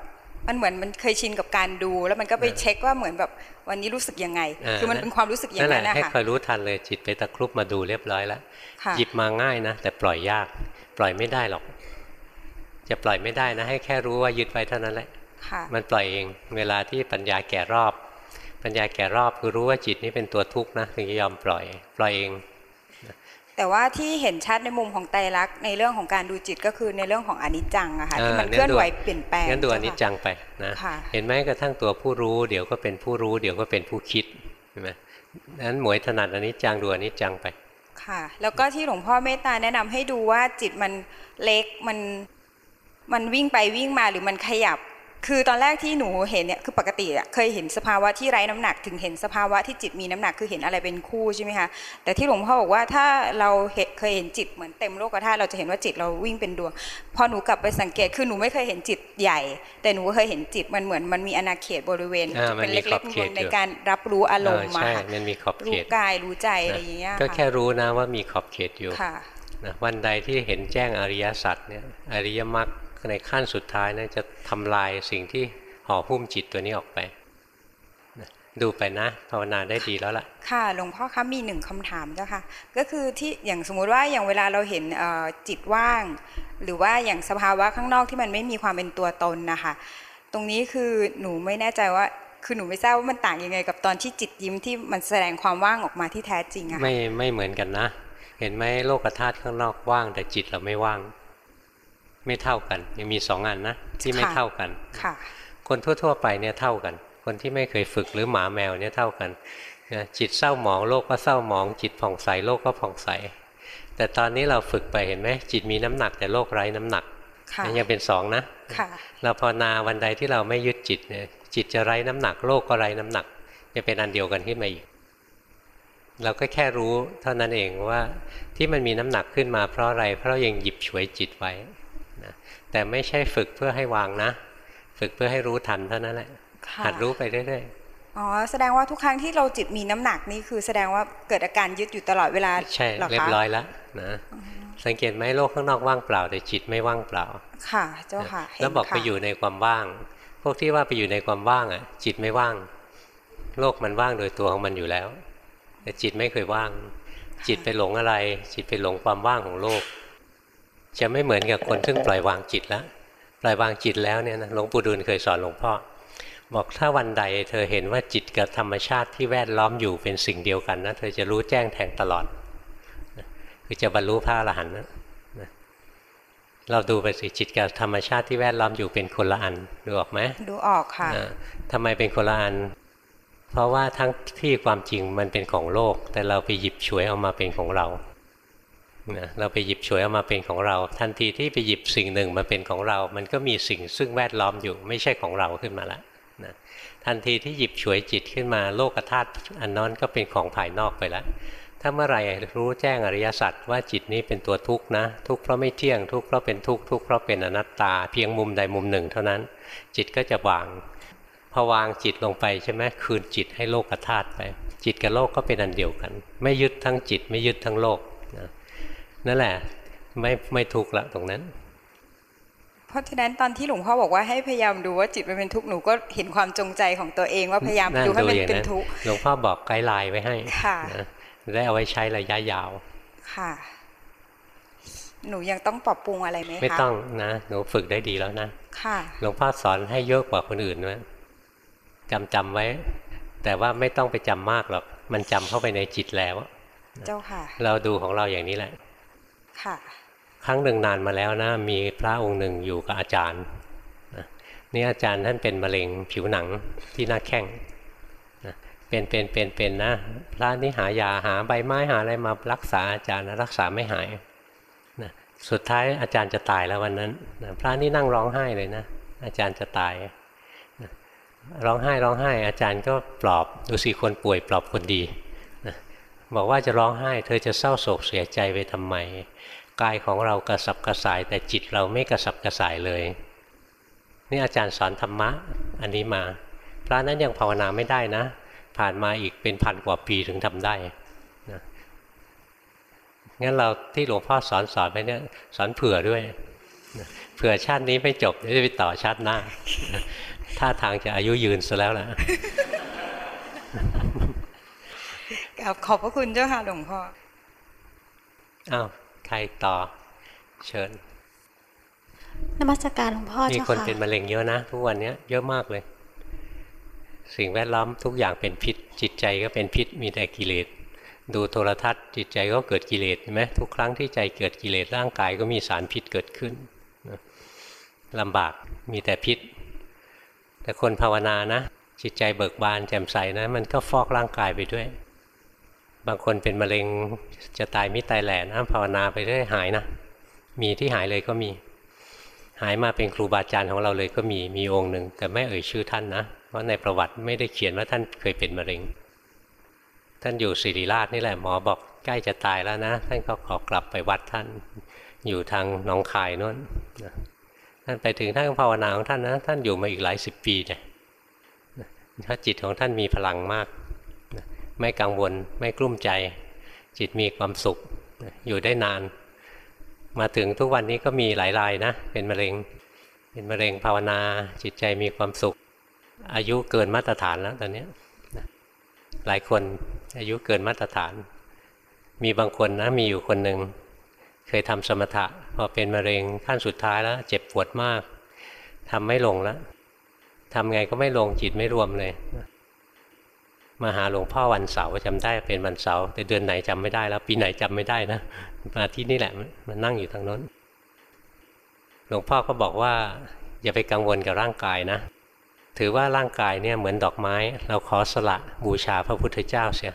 มันเหมือนมันเคยชินกับการดู แล้วมันก็ไปเช็คว่าเหมือนแบบวันนี้รู้สึกยังไงาคือมันเป็นความรู้สึกอย่างนั่นแหนั้ละนนะให้คะคอยรู้ทันเลยจิตไปตะครุบมาดูเรียบร้อยแล้วค่ะหยิบมาง่ายนะ แต่ปล่อยยาก ปล่อยไม่ได้หรอก จะปล่อยไม่ได้นะ ให้แค่รู้ว่ายึดไว้เท่านั้นแหละค่ะ มันปล่อยเอง เวลาที่ปัญญาแก่รอบ ปัญญาแก่รอบคือรู้ว่าจิตนี้เป็นตัวทุกข์นะถึงจะยอมปล่อยปล่อยเองแต่ว่าที่เห็นชัดในมุมของไตรลักษณ์ในเรื่องของการดูจิตก็คือในเรื่องของอนิจจังอะค่ะอ่าที่มันงั้นเคลื่อนไหวดูเปลี่ยนแปลงงั้นดูอเจ้านิจค่ะจังไปนะค่ะเห็นไหมกระทั่งตัวผู้รู้เดี๋ยวก็เป็นผู้รู้เดี๋ยวก็เป็นผู้คิดเห็นไหมนั้นหมวยถนัดอนิจจังดูอนิจจังไปค่ะ แล้วก็ที่หลวงพ่อเมตตาแนะนำให้ดูว่าจิตมันเล็กมันมันวิ่งไปวิ่งมาหรือมันขยับ คือตอนแรกที่หนูเห็นเนี่ยคือปกติอะเคยเห็นสภาวะที่ไร้น้ำหนัก ถึงเห็นสภาวะที่จิตมีน้ำหนักคือเห็นอะไรเป็นคู่ใช่ไหมคะแต่ที่หลวงพ่อบอกว่าถ้าเราเห็นเคยเห็นจิตเหมือนเต็มโลกธาตุเราจะเห็นว่าจิตเราวิ่งเป็นดวงพอหนูกลับไปสังเกตคือหนูไม่เคยเห็นจิตใหญ่ แต่หนูเคยเห็นจิตมันเหมือนมันมีอาณาเขตบริเวณอ่าเป็นมันมีเล็ขอกบๆเขตอยู่ในการรับรู้อารมณ์เออมาใช่ค่ะมันมีขอบเขรู้ตกายรู้ใจอะไรอย่างเงี้ยก็ค่ะแค่รู้นะว่ามีขอบเขตอยู่ค่ะนะวันใดที่เห็นแจ้งอริยสัจเนี่ยอริยมรรค ในขั้นสุดท้ายนะจะทำลายสิ่งที่ห่อหุ้มจิตตัวนี้ออกไปนะดูไปนะภาวนาได้ดีแล้วล่ะ ค่ะหลวงพ่อคะมีหนึ่งคำถามเจ้าค่ะ ก็คือที่อย่างสมมุติว่าอย่างเวลาเราเห็นเอ่อจิตว่าง หรือว่าอย่างสภาวะข้างนอกที่มันไม่มีความเป็นตัวตนนะคะตรงนี้คือหนูไม่แน่ใจว่าคือหนูไม่ทราบว่ามันต่างยังไง กับตอนที่จิตยิ้มที่มันแสดงความว่างออกมาที่แท้จริงอะค่ะไม่ไม่เหมือนกันนะ เห็นไหมโลกธาตุข้างนอกว่าง แต่จิตเราไม่ว่าง ไม่เท่ากัน ยังมีสองอันนะที่ไม่ค่ะเท่ากันค่ะ คนทั่ว ๆ ไปเนี่ยเท่ากัน คนที่ไม่เคยฝึกหรือหมาแมวเนี่ยเท่ากันนะจิตเศร้าหมองโลกก็เศร้าหมอง จิตผ่องใสโลกก็ผ่องใส แต่ตอนนี้เราฝึกไปเห็นไหมจิตมีน้ำหนักแต่โลกไร้น้ำหนักค่ะนั่นยังเป็นสองนะค่ะเราภาวนาวันใดที่เราไม่ยึดจิตเนี่ยจิตจะไร้น้ำหนักโลกก็ไร้น้ำหนักจะเป็นอันเดียวกันขึ้นมาอีก เราก็แค่รู้เท่านั้นเองว่าที่มันมีน้ำหนักขึ้นมาเพราะอะไร เพราะยังหยิบฉวยจิตไว้ นะแต่ไม่ใช่ฝึกเพื่อให้วางนะ ฝึกเพื่อให้รู้ทันเท่านั้นแหละค่ะหัดรู้ไปเรื่อยอ๋อแสดงว่าทุกครั้งที่เราจิตมีน้ำหนักนี่คือแสดงว่าเกิดอาการยึดอยู่ตลอดเวลาๆใช่หรอคะเรียบร้อยแล้วนะสังเกตไหมโลกข้างนอกว่างเปล่า แต่จิตไม่ว่างเปล่า ค่ะ เจ้าค่ะเห็นแล้วบอกค่ะไปอยู่ในความว่าง พวกที่ว่าไปอยู่ในความว่างอะ จิตไม่ว่าง โลกมันว่างโดยตัวของมันอยู่แล้ว แต่จิตไม่เคยว่าง จิตไปหลงอะไร จิตไปหลงความว่างของโลก จะไม่เหมือนกับคนซึ่งปล่อยวางจิตแล้วปล่อยวางจิตแล้วเนี่ยนะหลวงปู่ดูลเคยสอนหลวงพ่อ บอกถ้าวันใดเธอเห็นว่าจิตกับธรรมชาติที่แวดล้อมอยู่เป็นสิ่งเดียวกันนะเธอจะรู้แจ้งแทงตลอดนะคือจะบรรลุพระอรหันต์นะนะเราดูไปสิจิตกับธรรมชาติที่แวดล้อมอยู่เป็นคนละอันดูออกไหมดูออกค่ะอ่าทำไมเป็นคนละอัน เพราะว่าทั้งที่ความจริงมันเป็นของโลก แต่เราไปหยิบฉวยเอามาเป็นของเรา นะเราไปหยิบฉวยเอามาเป็นของเรา ทันทีที่ไปหยิบสิ่งหนึ่งมาเป็นของเรา มันก็มีสิ่งซึ่งแวดล้อมอยู่ไม่ใช่ของเราขึ้นมาแล้วนะทันทีที่หยิบฉวยจิตขึ้นมาโลกธาตุอันนั้นก็เป็นของภายนอกไปแล้วถ้าเมื่อไหร่รู้แจ้งอริยสัจว่าจิตนี้เป็นตัวทุกข์นะ ทุกข์เพราะไม่เที่ยงทุกข์เพราะเป็นทุกข์ทุกข์เพราะเป็นอนัตตา เพียงมุมใดมุมหนึ่ง เท่านั้น จิตก็จะวางพอวางจิตลงไปใช่ไหมคืนจิตให้โลกธาตุไป จิตกับโลกก็เป็นอันเดียวกัน ไม่ยึดทั้งจิตไม่ยึดทั้งโลก นะนั่นแหละไม่ไม่ทุกข์ละตรงนั้น เพราะฉะนั้นตอนที่หลวงพ่อบอกว่าให้พยายามดูว่าจิตมันเป็นทุกข์หนูก็เห็นความจงใจของตัวเองว่าพยายามนั่นดูให้มันอย่างเป็นทุกข์หลวงพ่อบอกไกด์ไลน์ไว้ให้ค่ะนะได้เอาไว้ใช้ระยะยาวค่ะ หนูยังต้องปรับปรุงอะไรไหมคะไม่ต้องนะหนูฝึกได้ดีแล้วนะค่ะหลวงพ่อสอนให้เยอะกว่าคนอื่นนะจำจำไว้ แต่ว่าไม่ต้องไปจำมากหรอกมันจำเข้าไปในจิตแล้ว เจ้าค่ะ เราดูของเราอย่างนี้แหละ ค่ะครั้งหนึ่งนานมาแล้วนะมีพระองค์หนึ่งอยู่กับอาจารย์นี่อาจารย์ท่านเป็นมะเร็งผิวหนังที่หน้าแข้งเป็นเป็นเป็นเป็นนะ พระนี่หายาหาใบไม้หาอะไรมารักษาอาจารย์นะรักษาไม่หายนะสุดท้ายอาจารย์จะตายแล้ววันนั้นนะพระนี่นั่งร้องไห้เลยนะ อาจารย์จะตายนะร้องไห้ร้องไห้ อาจารย์ก็ปลอบดูสิคนป่วยปลอบคนดีนะบอกว่าจะร้องไห้ เธอจะเศร้าโศกเสียใจไปทำไม กายของเรากระสับกระส่าย แต่จิตเราไม่กระสับกระส่ายเลย นี่อาจารย์สอนธรรมะอันนี้มา พระนั้นยังภาวนาไม่ได้นะ ผ่านมาอีกเป็นพันกว่าปีถึงทำได้นะงั้นเราที่หลวงพ่อสอนสอนไปเนี่ยสอนเผื่อด้วยนะเผื่อชาตินี้ไม่จบเดี๋ยวจะไปต่อชาติหน้าท่าทางจะอายุยืนซะแล้วนะกับขอบพระคุณเจ้าค่ะหลวงพ่ออ้าว ใครต่อ เชิญนมัสการหลวงพ่อมีเจ้าคนค่ะเป็นมะเร็งเยอะนะ ทุกวันนี้เยอะมากเลย สิ่งแวดล้อมทุกอย่างเป็นพิษ จิตใจก็เป็นพิษมีแต่กิเลสดูโทรทัศน์ จิตใจก็เกิดกิเลสเห็นไหมทุกครั้งที่ใจเกิดกิเลสร่างกายก็มีสารพิษเกิดขึ้นนะลำบากมีแต่พิษ แต่คนภาวนานะ จิตใจเบิกบานแจ่มใสนะ มันก็ฟอกร่างกายไปด้วย บางคนเป็นมะเร็งจะตายมิตายแหล่นะภาวนาไปเรื่อยหายนะ มีที่หายเลยก็มี หายมาเป็นครูบาอาจารย์ของเราเลยก็มีมีองค์หนึ่ง แต่ไม่เอ่ยชื่อท่านนะ เพราะในประวัติไม่ได้เขียนว่าท่านเคยเป็นมะเร็ง ท่านอยู่ศิริราชนี่แหละหมอบอกใกล้จะตายแล้วนะ ท่านก็ขอกลับไปวัดท่าน อยู่ทางหนองคายโน้นนท่านไปถึงท่านภาวนาของท่านนะ ท่านอยู่มาอีกหลายสิบปีเนี่ยถ้าจิตของท่านมีพลังมาก ไม่กังวล ไม่กลุ้มใจ จิตมีความสุขอยู่ได้นาน มาถึงทุกวันนี้ก็มีหลายรายนะ เป็นมะเร็ง เป็นมะเร็งภาวนา จิตใจมีความสุข อายุเกินมาตรฐานแล้วตอนนี้หลายคนอายุเกินมาตรฐาน มีบางคนนะมีอยู่คนหนึ่งเคยทำสมถะพอเป็นมะเร็งขั้นสุดท้ายแล้ว เจ็บปวดมากทำไม่ลงแล้วทำไงก็ไม่ลงจิตไม่รวมเลย มาหาหลวงพ่อวันเสาร์จำได้เป็นวันเสาร์แต่เดือนไหนจำไม่ได้แล้ว ปีไหนจำไม่ได้นะมาที่นี่แหละมันนั่งอยู่ทางน้น หลวงพ่อก็บอกว่า อย่าไปกังวลกับร่างกายนะ ถือว่าร่างกายเนี่ยเหมือนดอกไม้ เราขอสละบูชาพระพุทธเจ้าเสีย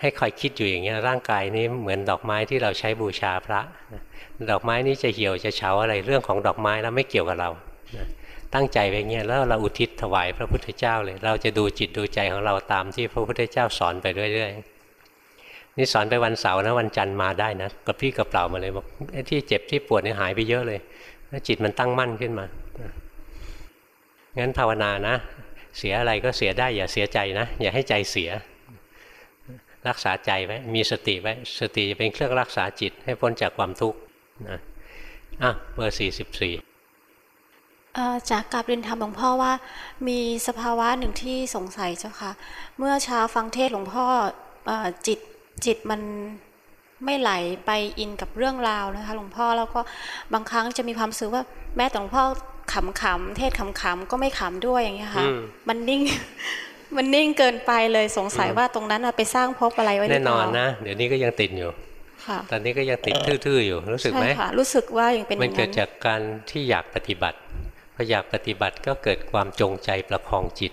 ให้คอยคิดอยู่อย่างเงี้ยร่างกายนี้เหมือนดอกไม้ที่เราใช้บูชาพระนะดอกไม้นี้จะเหี่ยวจะเฉาอะไรเรื่องของดอกไม้แล้วไม่เกี่ยวกับเรานะ ตั้งใจไว้เงี้ยแล้วเราอุทิศถวายพระพุทธเจ้าเลย เราจะดูจิตดูใจของเราตามที่พระพุทธเจ้าสอนไปเรื่อยๆนี่สอนไปวันเสาร์นะวันจันทร์มาได้นะกระพี่กระเปล่ามาเลยบอกไอ้ที่เจ็บที่ปวดเนี่ยหายไปเยอะเลยแล้วจิตมันตั้งมั่นขึ้นมางั้นภาวนานะ เสียอะไรก็เสียได้ อย่าเสียใจนะ อย่าให้ใจเสีย รักษาใจไว้มีสติไว้สติจะเป็นเครื่องรักษาจิตให้พ้นจากความทุกข์นะอะเบอร์สี่สิบสี่ จากกราบเรียนธรรมหลวงพ่อว่ามีสภาวะหนึ่งที่สงสัยเจ้าค่ะ เมื่อเช้าฟังเทศน์หลวงพ่อเอ่อจิตจิตมันไม่ไหลไปอินกับเรื่องราวนะคะหลวงพ่อแล้วก็บางครั้งจะมีความรู้สึกว่าแม้แต่หลวงพ่อขำๆเทศขำๆก็ไม่ขำด้วยอย่างเงี้ยค่ะอืมมันนิ่งมันนิ่งเกินไปเลยสงสัยว่าตรงนั้นน่ะไปสร้างภพอะไรไว้หรืแน่อนเปอนล่านะเดี๋ยวนี้ก็ยังติดอยู่ค่ะตอนนี้ก็ยังติดทื่อๆอยู่รู้สึกไหมใช่ค่ะรู้สึกว่ายังเป็นอมันย่างเกินั้ดนจากการที่อยากปฏิบัติ พออยากปฏิบัติก็เกิดความจงใจประคองจิต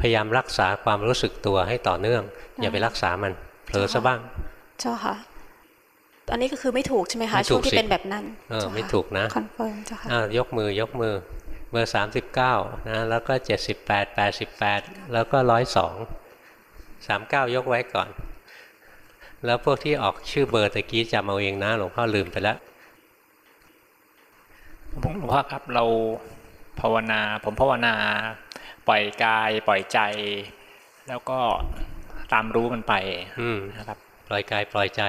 พยายามรักษาความรู้สึกตัวให้ต่อเนื่อง อย่าไปรักษามันเผลอซะบ้าง เจ้าค่ะอันนี้ก็คือไม่ถูกใช่ไหมคะไม่ถูช่วงที่สิเป็นแบบนั้นเออเจ้าค่ะไม่ถูกนะ confirm เจ้าค่ะอ้าวยกมือยกมือเบอร์สามสิบเก้านะแล้วก็เจ็ดสิบแปดแปดสิบแปดแล้วก็ร้อยสองสามเก้ายกไว้ก่อน แล้วพวกที่ออกชื่อเบอร์ตะกี้จำเอาเองนะหลวงพ่อลืมไปแล้ว หลวงพ่อครับเราภาวนา ผมภาวนา ปล่อยกาย ปล่อยใจ แล้วก็ตามรู้มันไปอืมนะครับ ปล่อยกายปล่อยใจ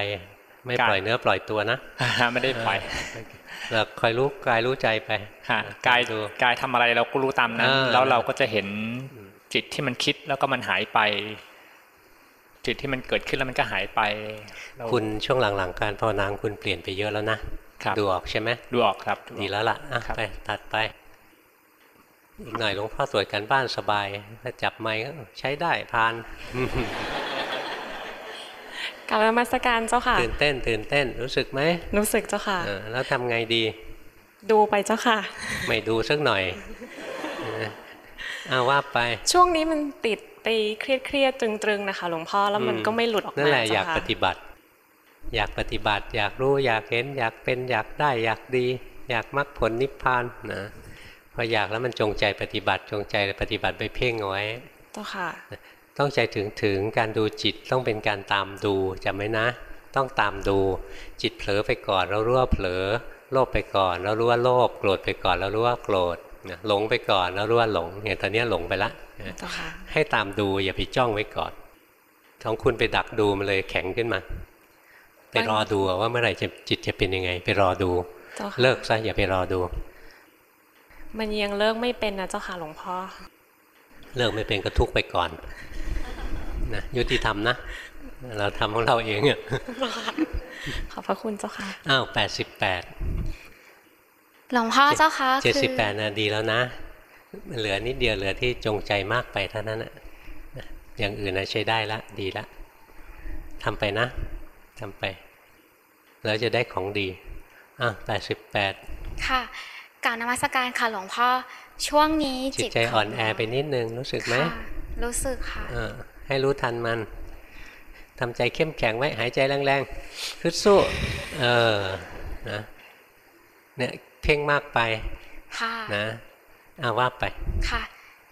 ไม่กายปล่อยเนื้อปล่อยตัวนะไม่ได้ปล่อยเราคอยรู้กายรู้ใจไปฮะกายกายทำอะไรเราก็รู้ตามนั้นเออแล้วเราก็จะเห็นจิตที่มันคิดแล้วก็มันหายไป จิตที่มันเกิดขึ้นแล้วมันก็หายไปเราคุณช่วงหลังๆ การภาวนาของคุณเปลี่ยนไปเยอะแล้วนะครับ ดูออกใช่ไหมดูออกครับดีแล้วล่ะอะไปตัดไปอีกหน่อยหลวงพ่อตรวจกันบ้านสบายถ้าจับไม้ก็ใช้ได้พานกราบนมัสการเจ้าค่ะตื่นเต้นตื่นเต้นรู้สึกไหมรู้สึกเจ้าค่ะเออแล้วทำไงดี ดูไปเจ้าค่ะ ไม่ดูสักหน่อยอ้าวว่าไป ช่วงนี้มันติดไปเครียดเครียดๆตรึงๆนะคะ หลวงพ่อแล้วมันก็ไม่หลุดออกมานั่นแหละอยากเจ้ค่ะปฏิบัติ อยากปฏิบัติอยากรู้อยากเห็น อยากเป็นอยากได้อยากดี อยากมรรคผลนิพพานนะพออยากแล้วมันจงใจปฏิบัติจงใจปฏิบัติไปเพ่งเอาไว้เจ้าค่ะ ต้องใจถึงถึงการดูจิตต้องเป็นการตามดูจำไว้นะ ต้องตามดูจิตเผลอไปก่อนเรารู้ว่าเผลอโลภไปก่อนแล้วรู้ว่าโลภโกรธไปก่อนแล้วรู้ว่าโกรธนะหลงไปก่อนแล้วรู้ว่าหลงเนี่ยตอนเนี้ยหลงไปละนะเจ้าค่ะให้ตามดูอย่าไปจ้องไว้ก่อนของคุณไปดักดูมันเลยแข็งขึ้นมา ไปรอดูว่าเมื่อไหร่จะจิตจะเป็นยังไง ไปรอดูเจ้าค่ะเลิกซะอย่าไปรอดู มันยังเลิกไม่เป็นนะเจ้าค่ะหลวงพ่อ เลิกไม่เป็นก็ทุกข์ไปก่อนนะยุติธรรมนะ เราทำของเราเองอะขอบพระคุณเจ้าค่ะอ้าวแปดสิบแปดหลวงพ่อเจ้าคะเจ็ดคืสิบอแปดนะดีแล้วนะ เหลือนิดเดียวเหลือที่จงใจมากไปเท่านั้นนะอย่างอื่นนะใช้ได้ละ ดีละทำไปนะทำไป แล้วจะได้ของดีอะแปดสิบแปดค่ะกล่าวนมัสการค่ะหลวงพ่อช่วงนี้จิตจิตใจขอ่อองนแอไปนิดนึงรู้สึกไหมค่ะรู้สึกค่ะเออให้รู้ทันมันทำใจเข้มแข็งไว้หายใจแรงๆฮึดสู้เออนะเนี่ยเพ่งมากไปค่ะนะเอาว่าไปค่ะ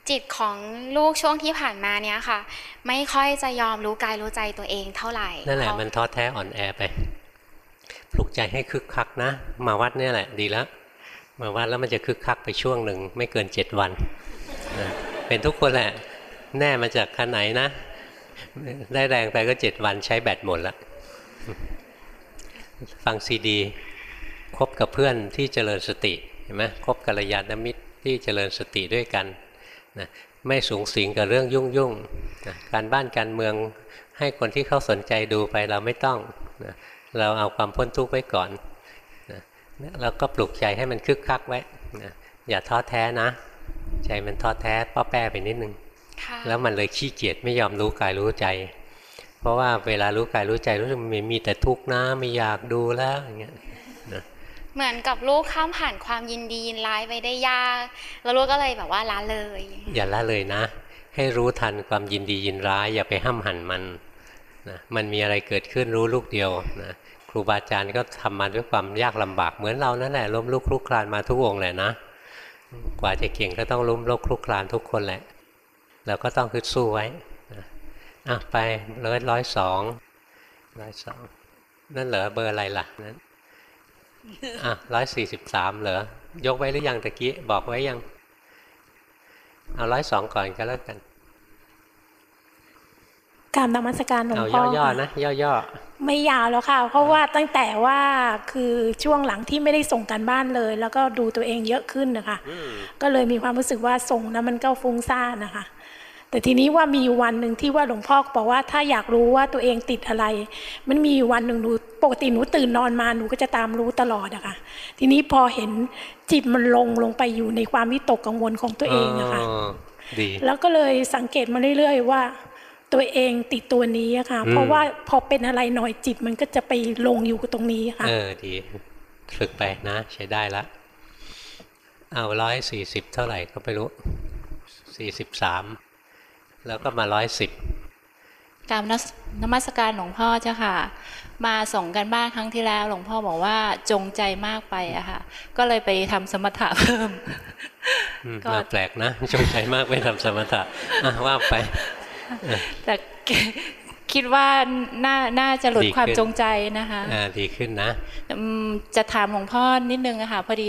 จิตของลูกช่วงที่ผ่านมาเนี้ยค่ะ ไม่ค่อยจะยอมรู้กายรู้ใจตัวเองเท่าไหร่นั่นแหละเพรามันท้อแท้อ่อนแอไป ปลุกใจให้คึกคักนะ มาวัดเนี่ยแหละดีแล้ว มาวัดแล้วมันจะคึกคักไปช่วงหนึ่งไม่เกินเจ็ดวัน เป็นทุกคนแหละ แน่มาจากคันไหนนะ ได้แรงไปก็เจ็ดวันใช้แบตหมดแล้วฟังซีดีคบกับเพื่อนที่เจริญสติเห็นไหมคบกัลยาณมิตรที่เจริญสติด้วยกันนะไม่สูงสิงกับเรื่องยุ่งยุ่งนะการบ้านการเมืองให้คนที่เขาสนใจดูไปเราไม่ต้องนะ เราเอาความพ้นทุกข์ไว้ก่อนนะแล้วก็ปลุกใจให้มันคึกคักไว้นะอย่าท้อแท้นะ ใจมันท้อแท้ป้อแป้ไปนิดนึงค่ะแล้วมันเลยขี้เกียจไม่ยอมรู้กายรู้ใจ เพราะว่าเวลารู้กายรู้ใจรู้สึกมันมีแต่ทุกข์นะไม่อยากดูแล้วอย่างเงี้ยนะเหมือนกับลูกข้ามผ่านความยินดียินร้ายไปได้ยาก แล้วลูกก็เลยแบบว่าละเลย อย่าละเลยนะ ให้รู้ทันความยินดียินร้าย อย่าไปห้ามหันมัน นะมันมีอะไรเกิดขึ้นรู้ลูกเดียวนะครูบาอาจารย์ก็ทำมาด้วยความยากลำบากเหมือนเรานั่นแหละล้มลุกคลุกคลานมาทุกองค์แหละนะ กว่าจะเก่งก็ต้องล้มลุกคลุกคลานทุกคนแหละเราก็ต้องคึดสู้ไว้นะอะไปร้อยร้อยสองร้อยสองนั่นเหรอเบอร์อะไรล่ะนั้นอะร้อยสี่สิบสามเหรอยกไว้หรือยังตะกี้บอกไว้ยัง เอาร้อยสองก่อนก็แล้วกัน กรารนมัสการหลวงเอาพ่อย่อๆนะย่อไม่ยาวแล้วค่ะ เพราะว่าตั้งแต่ว่าคือช่วงหลังที่ไม่ได้ส่งการบ้านเลย แล้วก็ดูตัวเองเยอะขึ้นนะคะ ก็เลยมีความรู้สึกว่าส่งนะมันก็ฟุ้งซ่านนะคะ แต่ทีนี้ว่ามีอยู่วันหนึ่งที่ว่าหลวงพ่อบอกว่าถ้าอยากรู้ว่าตัวเองติดอะไร มันมีอยู่วันหนึ่งหนูปกติหนูตื่นนอนมาหนูก็จะตามรู้ตลอดอะค่ะ ทีนี้พอเห็นจิตมันลงลงไปอยู่ในความวิตกกังวลของตัวเองอะค่ะดีแล้วก็เลยสังเกตมาเรื่อย ๆ ว่า ตัวเองติดตัวนี้อะค่ะอืมเพราะว่าพอเป็นอะไรหน่อยจิตมันก็จะไปลงอยู่กับตรงนี้ค่ะ เออดีฝึกไปนะ ใช้ได้ละเอาร้อยสี่สิบเท่าไหร่ก็ไม่รู้สี่สิบสามแล้วก็มาร้อยสิบกรารนมัสการหลวงพ่อเจ้าค่ะ มาส่งกันบ้านครั้งที่แล้ว หลวงพ่อบอกว่าจงใจมากไปอะค่ะ ก็เลยไปทำสมถะเพิ่มก็มาแปลกนะ จงใจมากไปทำสมถะอะว่าไปเออ แต่คิดว่าน่าน่าจะหลุดดีขึ้นความจงใจนะคะอ่าดีขึ้นนะอืมจะถามหลวงพ่อนิดนึงอะค่ะพอดี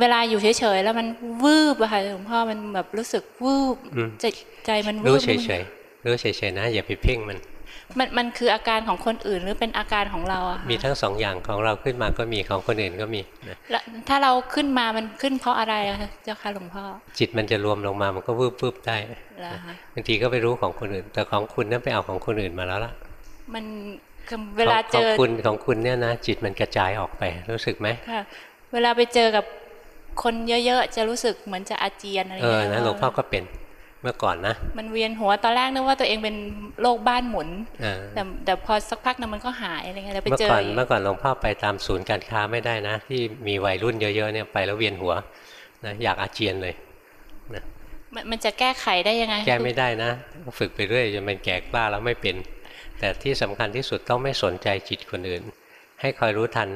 เวลาอยู่เฉยๆแล้วมันวืบอะค่ะหลวงพ่อมันแบบรู้สึกวืบอืมใจใจมันวืรู้บเฉยๆรู้เฉยๆนะอย่าไปเพ่งมัน มันมันคืออาการของคนอื่นหรือเป็นอาการของเราอะค่ะมีทั้งสองอย่างของเราขึ้นมาก็มีของคนอื่นก็มีนะแล้วถ้าเราขึ้นมามันขึ้นเพราะอะไรอะคะเจ้าค่ะหลวงพ่อ จิตมันจะรวมลงมามันก็วืบวืบได้เหรอคะบางทีก็ไปรู้ของคนอื่น แต่ของคุณนั่นไปเอาของคนอื่นมาแล้วล่ะ มันคือเวลาของเจอของคุณของคุณเนี่ยนะจิตมันกระจายออกไปรู้สึกไหมค่ะ เวลาไปเจอกับคนเยอะๆจะรู้สึกเหมือนจะอาเจียนอะไรเออเงี้ยนะหลวงพ่อก็เป็นเมื่อก่อนนะ มันเวียนหัวตอนแรกนึกว่าตัวเองเป็นโรคบ้านหมุนเออแต่แต่พอสักพักนึงมันก็หายอะไรเงี้ยแล้วไปเมื่อเจอก่อนอีกเมื่อก่อนหลวงพ่อไปตามศูนย์การค้าไม่ได้นะ ที่มีวัยรุ่นเยอะๆเนี่ยไปแล้วเวียนหัวนะอยากอาเจียนเลยนะมันมันจะแก้ไขได้ยังไงคะแก้ไม่ได้นะ ฝึกไปเรื่อยจนมันแก่กล้าแล้วไม่เป็น แต่ที่สำคัญที่สุดต้องไม่สนใจจิตคนอื่น ให้คอยรู้ทัน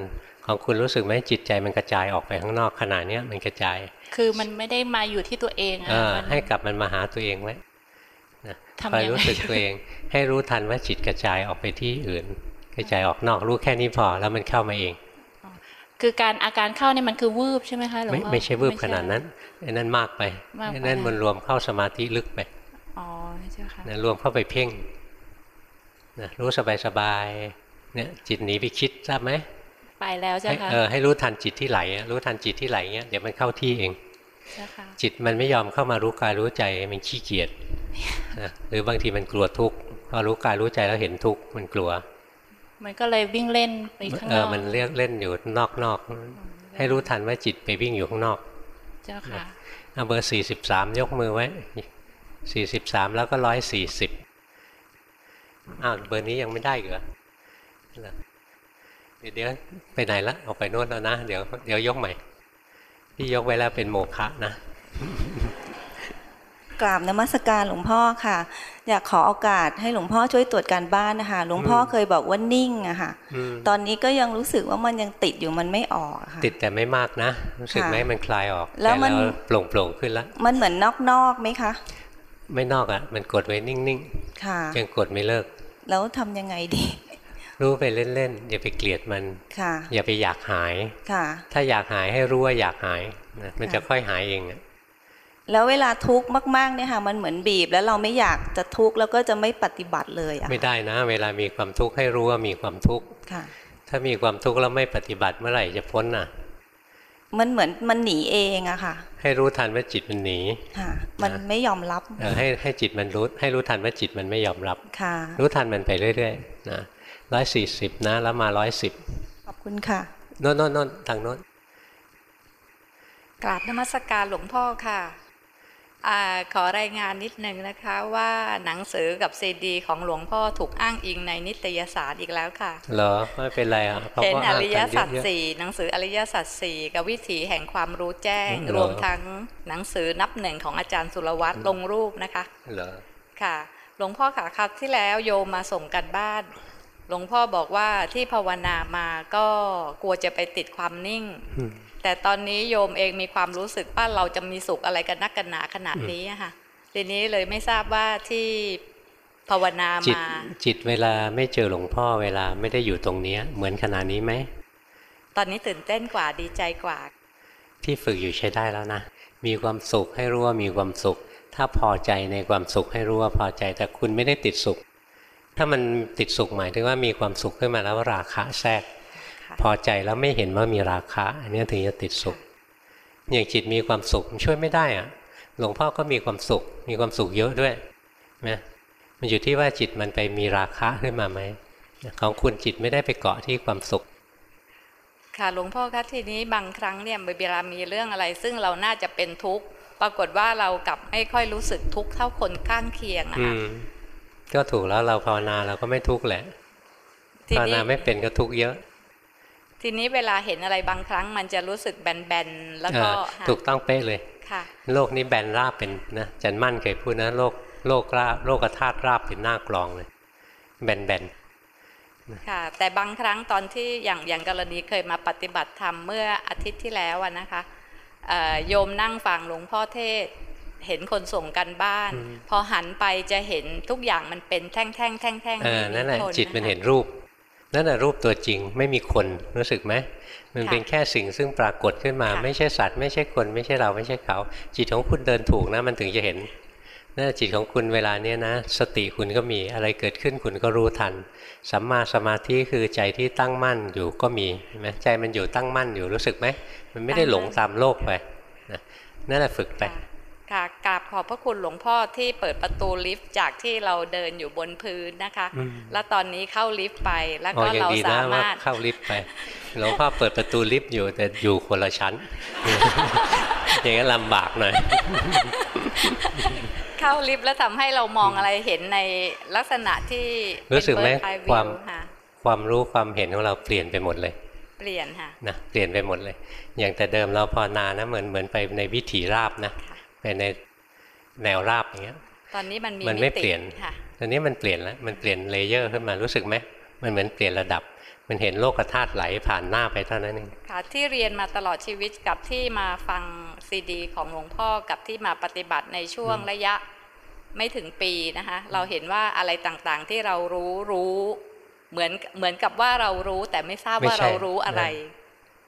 ของคุณรู้สึกไหมจิตใจมันกระจายออกไปข้างนอกขนาดนี้ยมันกระจาย คือมันไม่ได้มาอยู่ที่ตัวเองอะเออมันให้กลับมันมาหาตัวเองไว้นะทำคอยยังไงรู้สึกตัวเอง ให้รู้ทันว่าจิตกระจายออกไปที่อื่น กระจายออกนอกรู้แค่นี้พอแล้วมันเข้ามาเอง คือการอาการเข้าเนี่ยมันคือวืบใช่ไหมคะหลวงไม่พ่อไม่ใช่วืบไม่ขนาดนั้นไอ้นั่นมากไปมากไปไอ้นั่นมันรวมเข้าสมาธิลึกไปอ๋อเจ้าค่ะนะรวมเข้าไปเพ่งนะรู้สบายๆเนี่ยจิตหนีไปคิดทราบไหม ไปแล้วเจ้าให้ค่ะเออให้รู้ทันจิตที่ไหลอะรู้ทันจิตที่ไหลเงี้ยเดี๋ยวมันเข้าที่เองเจ้าค่ะจิตมันไม่ยอมเข้ามารู้กายรู้ใจมันขี้เกียจนะหรือบางทีมันกลัวทุกข์พอรู้กายรู้ใจแล้วเห็นทุกข์มันกลัว มันก็เลยวิ่งเล่นไปข้างเอนออกมันเรียกเล่นอยู่นอกนอกๆให้รู้ทันว่าจิตไปวิ่งอยู่ข้างนอก เจ้าค่ะเอาเบอร์สี่สิบสามยกมือไว้สี่สิบสามแล้วก็ร้อยสี่สิบอ้าวเบอร์นี้ยังไม่ได้เหรอ เหรอเดี๋ยวเดี๋ยวไปไหนละออกไปโน่นแล้วนะเดี๋ยวเดี๋ยวยกใหม่พี่ยกไว้แล้วเป็นโมฆะนะกราบนมัสการหลวงพ่อค่ะ อยากขอโอกาสให้หลวงพ่อช่วยตรวจการบ้านนะคะหลวงพ่อเคยบอกว่านิ่งอะค่ะอืมตอนนี้ก็ยังรู้สึกว่ามันยังติดอยู่มันไม่ออกอะค่ะติดแต่ไม่มากนะ รู้สึกไหมค่ะมันคลายออก แล้วมันต่โปร่งโปร่งๆขึ้นแล้วมันเหมือนนอกๆไหมคะ ไม่นอกอะมันกดไว้นิ่งค่ะๆยังกดไม่เลิก แล้วทำยังไงดี รู้ไปเล่นๆอย่าไปเกลียดมันค่ะอย่าไปอยากหายค่ะถ้าอยากหายให้รู้ว่าอยากหายนะมันจะค่อยหายเองอะแล้วเวลาทุกข์มากๆเนี่ยค่ะมันเหมือนบีบ แล้วเราไม่อยากจะทุกข์แล้วก็จะไม่ปฏิบัติเลยอะไม่ได้นะ เวลามีความทุกข์ให้รู้ว่ามีความทุกข์ค่ะถ้ามีความทุกข์แล้วไม่ปฏิบัติเมื่อไหร่จะพ้นน่ะ มันเหมือนมันหนีเองอะค่ะ ให้รู้ทันว่าจิตมันหนีค่ะ มันไม่ยอมรับเออให้ให้จิตมันรู้ให้รู้ทันว่าจิตมันไม่ยอมรับค่ะ รู้ทันมันไปเรื่อยๆนะ ร้อยสี่สิบนะ แล้วมาร้อยสิบขอบคุณค่ะโน่นโน่นโน่นทางโน้นกราบนมัสการหลวงพ่อค่ะอาขอรายงานนิดนึงนะคะว่าหนังสือกับซีดี ของหลวงพ่อถูกอ้างอิงในนิตยสารอีกแล้วค่ะ เหรอ ไม่เป็นไรอะพาะเห็นว่าอริยสัจอ่านกันเอะๆสี่หนังสืออริยสัจสี่กับวิถีแห่งความรู้แจ้งเหรอรวมทั้งหนังสือนับหนึ่งของอาจารย์สุรวัตรลงรูปนะคะ เหรอ ค่ะ หลวงพ่อค่ะครับที่แล้วโยมมาส่งกันบ้านห ลวงพ่อบอกว่าที่ภาวนามาก็กลัวจะไปติดความนิ่งอืมแต่ตอนนี้โยมเองมีความรู้สึกว่าเราจะมีสุขอะไรกันนักกันหนาขนาดนี้อะค่ะทีนี้เลยไม่ทราบว่าที่ภาวนาจิตมาจิตเวลาไม่เจอหลวงพ่อเวลาไม่ได้อยู่ตรงเนี้ยเหมือนขนาดนี้ไหมตอนนี้ตื่นเต้นกว่าดีใจกว่า ที่ฝึกอยู่ใช้ได้แล้วนะ มีความสุขให้รู้ว่ามีความสุข ถ้าพอใจในความสุขให้รู้ว่าพอใจแต่คุณไม่ได้ติดสุข ถ้ามันติดสุขหมายถึงว่ามีความสุขขึ้นมาแล้วราคะแทรก พอใจแล้วไม่เห็นว่ามีราคะ อันนี้ถึงจะติดสุข อย่างจิตมีความสุขมันช่วยไม่ได้อะหลวงพ่อก็มีความสุข มีความสุขเยอะด้วยนะมันอยู่ที่ว่าจิตมันไปมีราคะขึ้นมาไหมของคุณจิตไม่ได้ไปเกาะที่ความสุข ค่ะหลวงพ่อคะทีนี้บางครั้งเนี่ยเวลามีเรื่องอะไร ซึ่งเราน่าจะเป็นทุกข์ปรากฏว่าเรากลับไม่ค่อยรู้สึกทุกข์เท่าคนข้างเคียงอะอืค่ะม ก็ถูกแล้วเราภาวนาเราก็ไม่ทุกข์แหละทีนี้ภาวนาไม่เป็นก็ทุกข์เยอะ ทีนี้เวลาเห็นอะไรบางครั้ง มันจะรู้สึกแบนๆแล้วก็อ่าถูกต้องเป๊ะเลยค่ะโลกนี้แบนราบเป็นนะจันมั่นเคยพูดนะโลกโลกราบโลกธาตุราบเป็นหน้ากลองเลย แบนแบนค่ะแต่บางครั้งตอนที่อย่างอย่างกรณีเคยมาปฏิบัติธรรมเมื่ออาทิตย์ที่แล้วอะนะคะเอ่อโยมนั่งฟังหลวงพ่อเทศน์ เห็นคนส่งกันบ้าน พอหันไปจะเห็นทุกอย่างมันเป็นแท่งแท่งแท่งแท่งเออนั่นแหละคจิตมันนะคะเห็นรูป นั่นแหละรูปตัวจริงไม่มีคนรู้สึกไหมมันค่ะเป็นแค่สิ่งซึ่งปรากฏขึ้นมา ไม่ใช่สัตว์ไม่ใช่คนไม่ใช่เราไม่ใช่เขา จิตของคุณเดินถูกนะมันถึงจะเห็นนั่นแหละจิตของคุณเวลาเนี้ยนะ สติคุณก็มีอะไรเกิดขึ้นคุณก็รู้ทันสัมมาสมาธิคือใจที่ตั้งมั่นอยู่ก็มีเห็นไหมใจมันอยู่ตั้งมั่นอยู่รู้สึกไหมมันไม่ได้หลงตามโลกไปนะนั่นแหละฝึกไป ค่ะกราบขอบพระคุณหลวงพ่อที่เปิดประตูลิฟต์จากที่เราเดินอยู่บนพื้นนะคะอืมแล้วตอนนี้เข้าลิฟต์ไปแล้วอ๋อก็ยังเราดีสานะว่ามารถเข้าลิฟต์ไปหลวงพ่อเปิดประตูลิฟต์อยู่แต่อยู่คนละชั้น อย่างนั้นลำบากหน่อยเข้าลิฟต์แล้วทำให้เรามองอะไรเห็นในลักษณะที่รู้สึกไหมเป็น bird's eye ความ view ค่ะความรู้ความเห็นของเราเปลี่ยนไปหมดเลยเปลี่ยนค่ะนะเปลี่ยนไปหมดเลย อย่างแต่เดิมเราภาวนานะเหมือนเหมือนไปในวิถีราบนะ ไปในแนวราบอย่างเงี้ย ตอนนี้มันมีมันไม่ติเปลี่ยนค่ะตอนนี้มันเปลี่ยนแล้ว มันเปลี่ยน layer ขึ้นมารู้สึกไหมมันเหมือนเปลี่ยนระดับ มันเห็นโลกธาตุไหลผ่านหน้าไปเท่านั้นเองค่ะที่เรียนมาตลอดชีวิตกับที่มาฟังซีดี ของหลวงพ่อกับที่มาปฏิบัติในช่วงอืมระยะไม่ถึงปีนะคะ เราเห็นว่าอะไรต่างๆที่เรารู้รู้เหมือนเหมือนกับว่าเรารู้แต่ไม่ทราบว่าเรารู้อะไร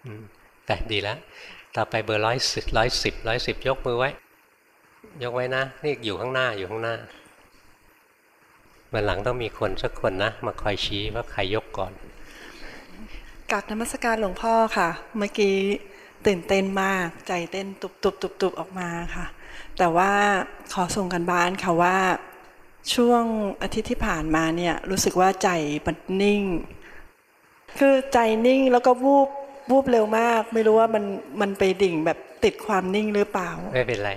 อืมแต่ดีแล้วต่อไปเบอร์ร้อยสิบร้อยสิบร้อยสิบยกมือไว้ ยกไว้นะ นี่อยู่ข้างหน้าอยู่ข้างหน้าวันหลังต้องมีคนสักคนนะ มาคอยชี้ว่าใครยกก่อนกราบนมัสการหลวงพ่อค่ะ เมื่อกี้ตื่นเต้นมากใจเต้นตุบตุบตุบตุบออกมาค่ะ แต่ว่าขอส่งกันบ้านค่ะว่าช่วงอาทิตย์ที่ผ่านมาเนี่ยรู้สึกว่าใจมันนิ่ง คือใจนิ่งแล้วก็วูบวูบเร็วมาก ไม่รู้ว่ามันมันไปดิ่งแบบติดความนิ่งหรือเปล่า ไม่เป็นไร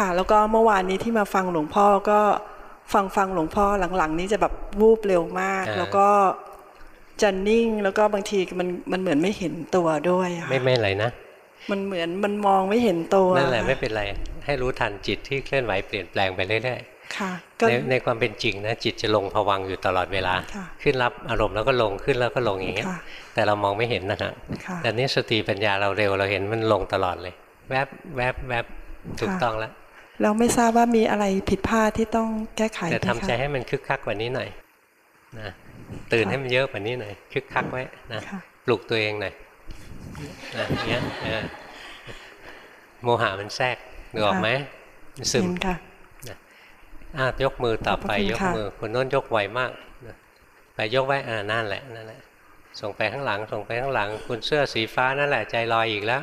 ค่ะ แล้วก็เมื่อวานนี้ที่มาฟังหลวงพ่อก็ฟังฟังหลวงพ่อหลังๆ นี้จะแบบวูบเร็วมากอ่าแล้วก็จะนิ่งแล้วก็บางทีมันมันเหมือนไม่เห็นตัวด้วยอะไม่ไม่อะไรนะมันเหมือนมันมองไม่เห็นตัวนั่นแหละไม่เป็นไร ให้รู้ทันจิตที่เคลื่อนไหวเปลี่ยนแปลงไปเรื่อยค่ะๆก็ในในความเป็นจริงนะจิตจะลงผวังค์อยู่ตลอดเวลาค่ะขึ้นรับอารมณ์แล้วก็ลงขึ้นแล้วก็ลงอย่างเงี้ยค่ะแต่เรามองไม่เห็นนะฮะค่ะแต่นี้สติปัญญาเราเร็วเราเห็นมันลงตลอดเลย แวบแวบแวบถูกค่ะต้องแล้ว เราไม่ทราบว่ามีอะไรผิดพลาดที่ต้องแก้ไขแต่ไหมทำใจคะให้มันคึกคักกว่านี้หน่อยนะตื่นให้มันเยอะกว่านี้หน่อยคึกคักไว้นะค่ะปลุกตัวเองหน่อยนะอย่างเงี้ยเออโมหะมันแทรกนึกออกไหมมันซึมเห็นค่ะนะอะยกมือต่อไปขอบพระคุณยกค่ะมือคนโน้นยกไวมากนะไปยกไว้อ่านั่นแหละนั่นแหละ ส่งไปข้างหลัง ส่งไปข้างหลังคุณเสื้อสีฟ้านั่นแหละใจลอยอีกแล้ว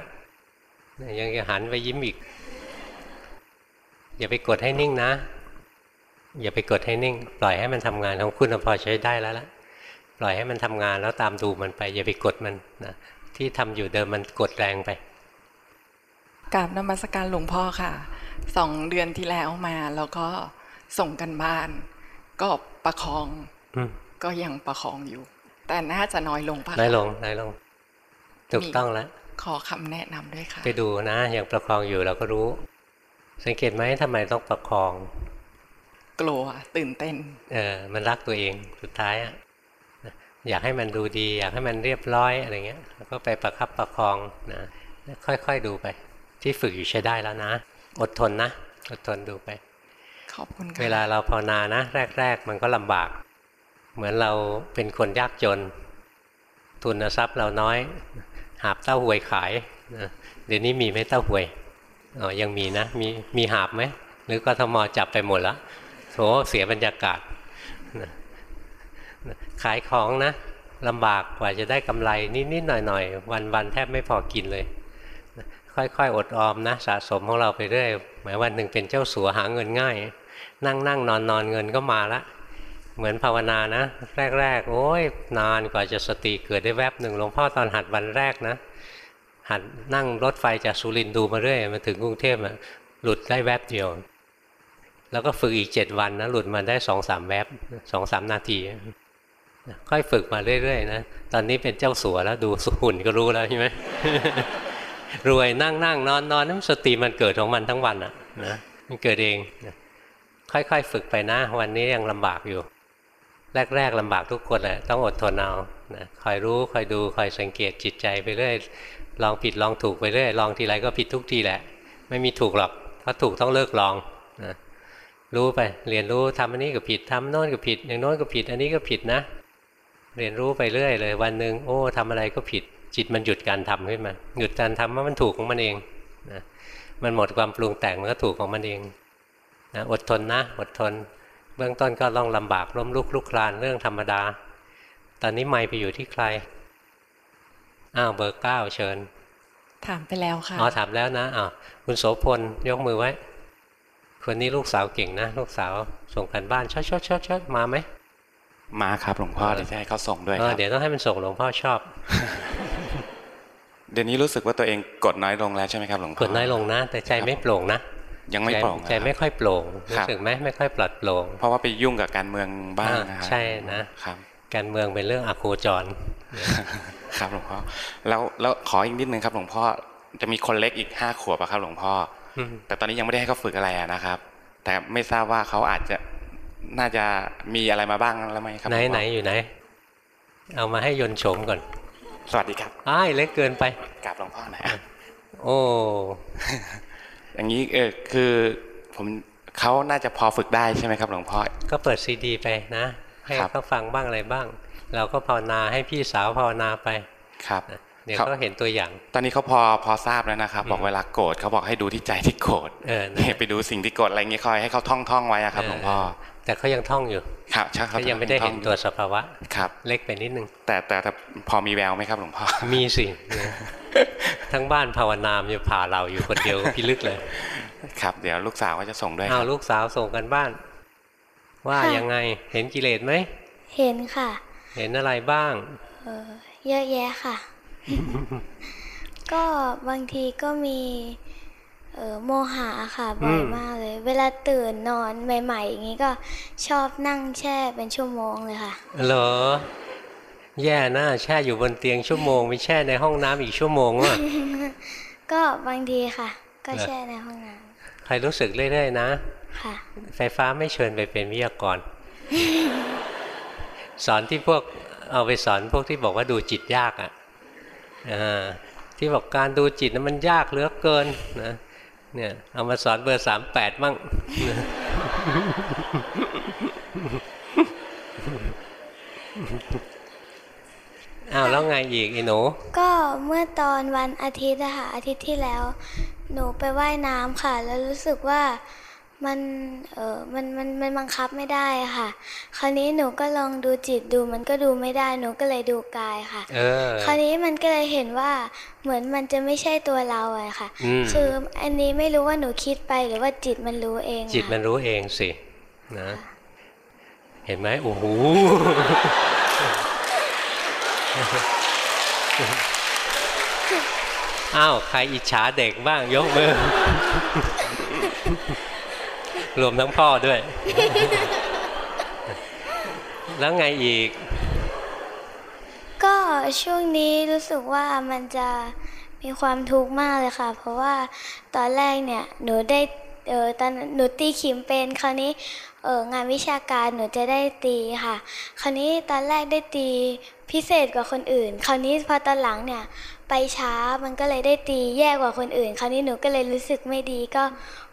เนี่ยยังจะหันไปยิ้มอีก อย่าไปกดให้นิ่งนะ อย่าไปกดให้นิ่ง ปล่อยให้มันทำงานของคุณพอใช้ได้แล้วล่ะปล่อยให้มันทำงานแล้วตามดูมันไป อย่าไปกดมันนะที่ทำอยู่เดิมมันกดแรงไปกราบนมัสการหลวงพ่อค่ะสองเดือนที่แล้วมา แล้วก็ส่งกันบ้าน ก็ประคองอืมก็ยังประคองอยู่ แต่น่าจะน้อยลงปะคะน้อยลงน้อยลงถูกต้องแล้วขอคำแนะนำด้วยค่ะ ไปดูนะ อย่างประคองอยู่เราก็รู้ สังเกตไหมทำไมต้องประคอง กลัวตื่นเต้น เออ มันรักตัวเองสุดท้ายอะอยากให้มันดูดี อยากให้มันเรียบร้อยอะไรเงี้ยแล้วก็ไปประคับประคองนะค่อยๆดูไป ที่ฝึกอยู่ใช้ได้แล้วนะ อดทนนะอดทนดูไปขอบคุณค่ะเวลาเราภาวนานะ แรก ๆ มันก็ลำบาก เหมือนเราเป็นคนยากจน ทุนทรัพย์เราน้อย หาบเต้าหวยขายนะเดี๋ยวนี้มีไหมเต้าหวย อ๋อยังมีนะ มีมีหาบไหมหรือกทมจับไปหมดแล้วโถเสียบรรยากาศขายของนะลำบากกว่าจะได้กำไรนิดๆหน่อยๆวันๆแทบไม่พอกินเลย ค่อยๆ อดออมนะ สะสมของเราไปเรื่อยหมายวันหนึ่งเป็นเจ้าสัวหาเงินง่าย นั่งนั่งนอนนอนเงินก็มาละเหมือนภาวนานะ แรกๆ โอ้ยนานกว่าจะสติเกิดได้แวบหนึ่งหลวงพ่อตอนหัดวันแรกนะ หัดนั่งรถไฟจากสุรินทร์ดูมาเรื่อยมาถึงกรุงเทพอะหลุดได้แวบเดียว แล้วก็ฝึกอีกเจ็ดวันนะหลุดมาได้สองสามแวบสองสามนาทีค่อยฝึกมาเรื่อยๆนะตอนนี้เป็นเจ้าสัวแล้วดูสุหุ่นก็รู้แล้วใช่ไหมรวยนั่งนั่งนอนนอนนั้นสติมันเกิดของมันทั้งวันอะนะมันเกิดเองนะค่อยๆฝึกไปนะ วันนี้ยังลำบากอยู่ แรกๆลำบากทุกคนแหละต้องอดทนเอานะคอยรู้คอยดูคอยสังเกตจิตใจไปเรื่อย ลองผิดลองถูกไปเรื่อยลองทีไรก็ผิดทุกทีแหละ ไม่มีถูกหรอกถ้าถูกต้องเลิกลองนะรู้ไปเรียนรู้ทำอันนี้ก็ผิดทำโน้นก็ผิด อย่างโน้นก็ผิด อันนี้ก็ผิดนะ เรียนรู้ไปเรื่อยเลย วันหนึ่งโอ้ทำอะไรก็ผิด จิตมันหยุดการทำขึ้นมาหยุดการทำว่ามันถูกของมันเองนะมันหมดความปรุงแต่งมันก็ถูกของมันเองนะอดทนนะ อดทน เบื้องต้นก็ต้องลำบากล้มลุกลุกคลานเรื่องธรรมดา ตอนนี้ไม่ไปอยู่ที่ใคร อ้าวเบอร์เก้าเชิญ ถามไปแล้วค่ะอ๋อถามแล้วนะอ้าวคุณโสพลยกมือไว้ คนนี้ลูกสาวเก่งนะ ลูกสาวส่งกันบ้านชดชดชดชดมาไหมมาครับหลวงพ่อเดี๋ยวจะให้เขาส่งด้วยเอคอรับเดี๋ยวต้องให้มันส่งหลวงพ่อชอบ เดี๋ยวนี้รู้สึกว่าตัวเองกดน้อยลงแล้วใช่ไหมครับหลวงพ่อกดน้อยลงนะ แต่ใจไม่โปร่งนะยังไม่โปร่งใจใจไม่ค่อยโปร่งครู้รับสึกไหมไม่ค่อยปลอดโปร่งเพราะว่าไปยุ่งกับการเมืองบ้างนะคอ่ารับใช่นะครับ การเมืองเป็นเรื่องอโคจร ครับหลวงพ่อแล้วแล้วขออีกนิดนึงครับหลวงพ่อจะมีคนเล็กอีกห้าขวบอะครับหลวงพ่ออมแต่ตอนนี้ยังไม่ได้ให้เขาฝึกอะไรอะนะครับแแต่ไม่ทราบว่าเขาอาจจะน่าจะมีอะไรมาบ้างแล้วไหมครับไหนลวงพ่ไหนอยู่ไหน เอามาให้ยนต์โฉมก่อน สวัสดีครับอ้ายเล็กเกินไปกราบหลวงพ่อหนะโอ้อย่างนี้เออคือผมเขาน่าจะพอฝึกได้ใช่ไหมครับหลวงพ่อก็เปิดซีดีไปนะ ให้ครับเขาฟังบ้างอะไรบ้าง เราก็ภาวนาให้พี่สาวภาวนาไปครับเดี๋ยวครับก็เห็นตัวอย่าง ตอนนี้เขาพอพอทราบแล้วนะครับ บอกเวลาโกรธเขาบอกให้ดูที่ใจที่โกรธเออนั่นแหละไปดูสิ่งที่โกรธอะไรเงี้ยคอยให้เขาท่องท่องไว้อะครับหลวงพ่อแต่เขายังท่องอยู่ครับใช่ครับเขายังไม่ได้เห็นตัวสภาวะครับเล็กไปนิดนึง แต่แต่แต่พอมีแววไหมครับหลวงพ่อมีสินะทั้งบ้านภาวนามอยู่ผ่าเราอยู่คนเดียวพิลึกเลย ครับ เดี๋ยวลูกสาวก็จะส่งด้วยคอ้าวรับลูกสาวส่งกันบ้าน ว่าค่ะยังไงเห็นกิเลสไหม เห็นค่ะ เห็นอะไรบ้าง เออเยอะแยะค่ะ ก็บางทีก็มีเออโมหะค่ะบ่อยอืมมากเลย เวลาตื่นนอนใหม่ๆอย่างนี้ก็ชอบนั่งแช่เป็นชั่วโมงเลยค่ะเหรอแย่นะแช่อยู่บนเตียงชั่วโมงไปแช่ในห้องน้ำอีกชั่วโมงว่ะก็บางทีค่ะ ก็เหรอแช่ในห้องน้ใครรู้สึกเรื่อยๆนะำ ค่ะ ไฟฟ้าไม่เชิญไปเป็นวิทยากร สอนที่พวกเอาไปสอนพวกที่บอกว่าดูจิตยากอะอ่าที่บอกการดูจิตนั้นมันยากเหลือเกินนะเนี่ยเอามาสอนเบอร์สามแปดมั่งอ้าวแล้วไงอีกไอ้หนู ก็เมื่อตอนวันอาทิตย์อะค่ะอาทิตย์ที่แล้ว หนูไปว่ายน้ำค่ะ แล้วรู้สึกว่า มันเออมันมันมันบังคับไม่ได้อะค่ะ คราวนี้หนูก็ลองดูจิตดูมันก็ดูไม่ได้หนูก็เลยดูกายค่ะเออคราวนี้มันก็เลยเห็นว่าเหมือนมันจะไม่ใช่ตัวเราอะค่ะอืมคืออันนี้ไม่รู้ว่าหนูคิดไปหรือว่าจิตมันรู้เอง จิตค่ะมันรู้เองสินะ เห็นไหมโอ้โหอ้าวใครอิจฉาเด็กบ้างยกมือ รวมทั้งพ่อด้วย แล้วไงอีก ก็ช่วงนี้รู้สึกว่ามันจะมีความทุกข์มากเลยค่ะ เพราะว่าตอนแรกเนี่ยหนูได้เออตอนหนูตีขิมเป็นคราวนี้เอองานวิชาการหนูจะได้ตีค่ะ คราวนี้ตอนแรกได้ตีพิเศษกว่าคนอื่น คราวนี้พอตอนหลังเนี่ยไปช้ามันก็เลยได้ตีแย่กว่าคนอื่น คราวนี้หนูก็เลยรู้สึกไม่ดีก็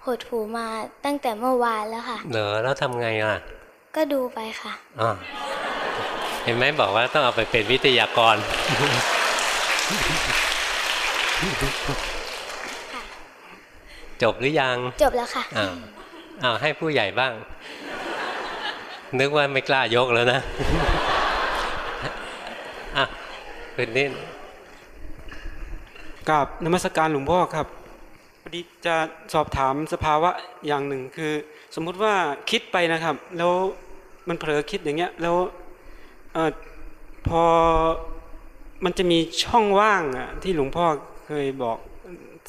หดหูมาตั้งแต่เมื่อวานแล้วค่ะ เหรอแล้วทำไงล่ะ ก็ดูไปค่ะอ่าเห็นไหมบอกว่าต้องเอาไปเป็นวิทยากรจบหรือยัง จบแล้วค่ะอ้าวอ้าวให้ผู้ใหญ่บ้าง นึกว่าไม่กล้ายกแล้วนะอะเป็นนิดกับนมัสการหลวงพ่อครับ พอดีจะสอบถามสภาวะอย่างหนึ่งคือ สมมุติว่าคิดไปนะครับ แล้วมันเผลอคิดอย่างเงี้ยแล้วเออพอมันจะมีช่องว่างอะที่หลวงพ่อเคยบอก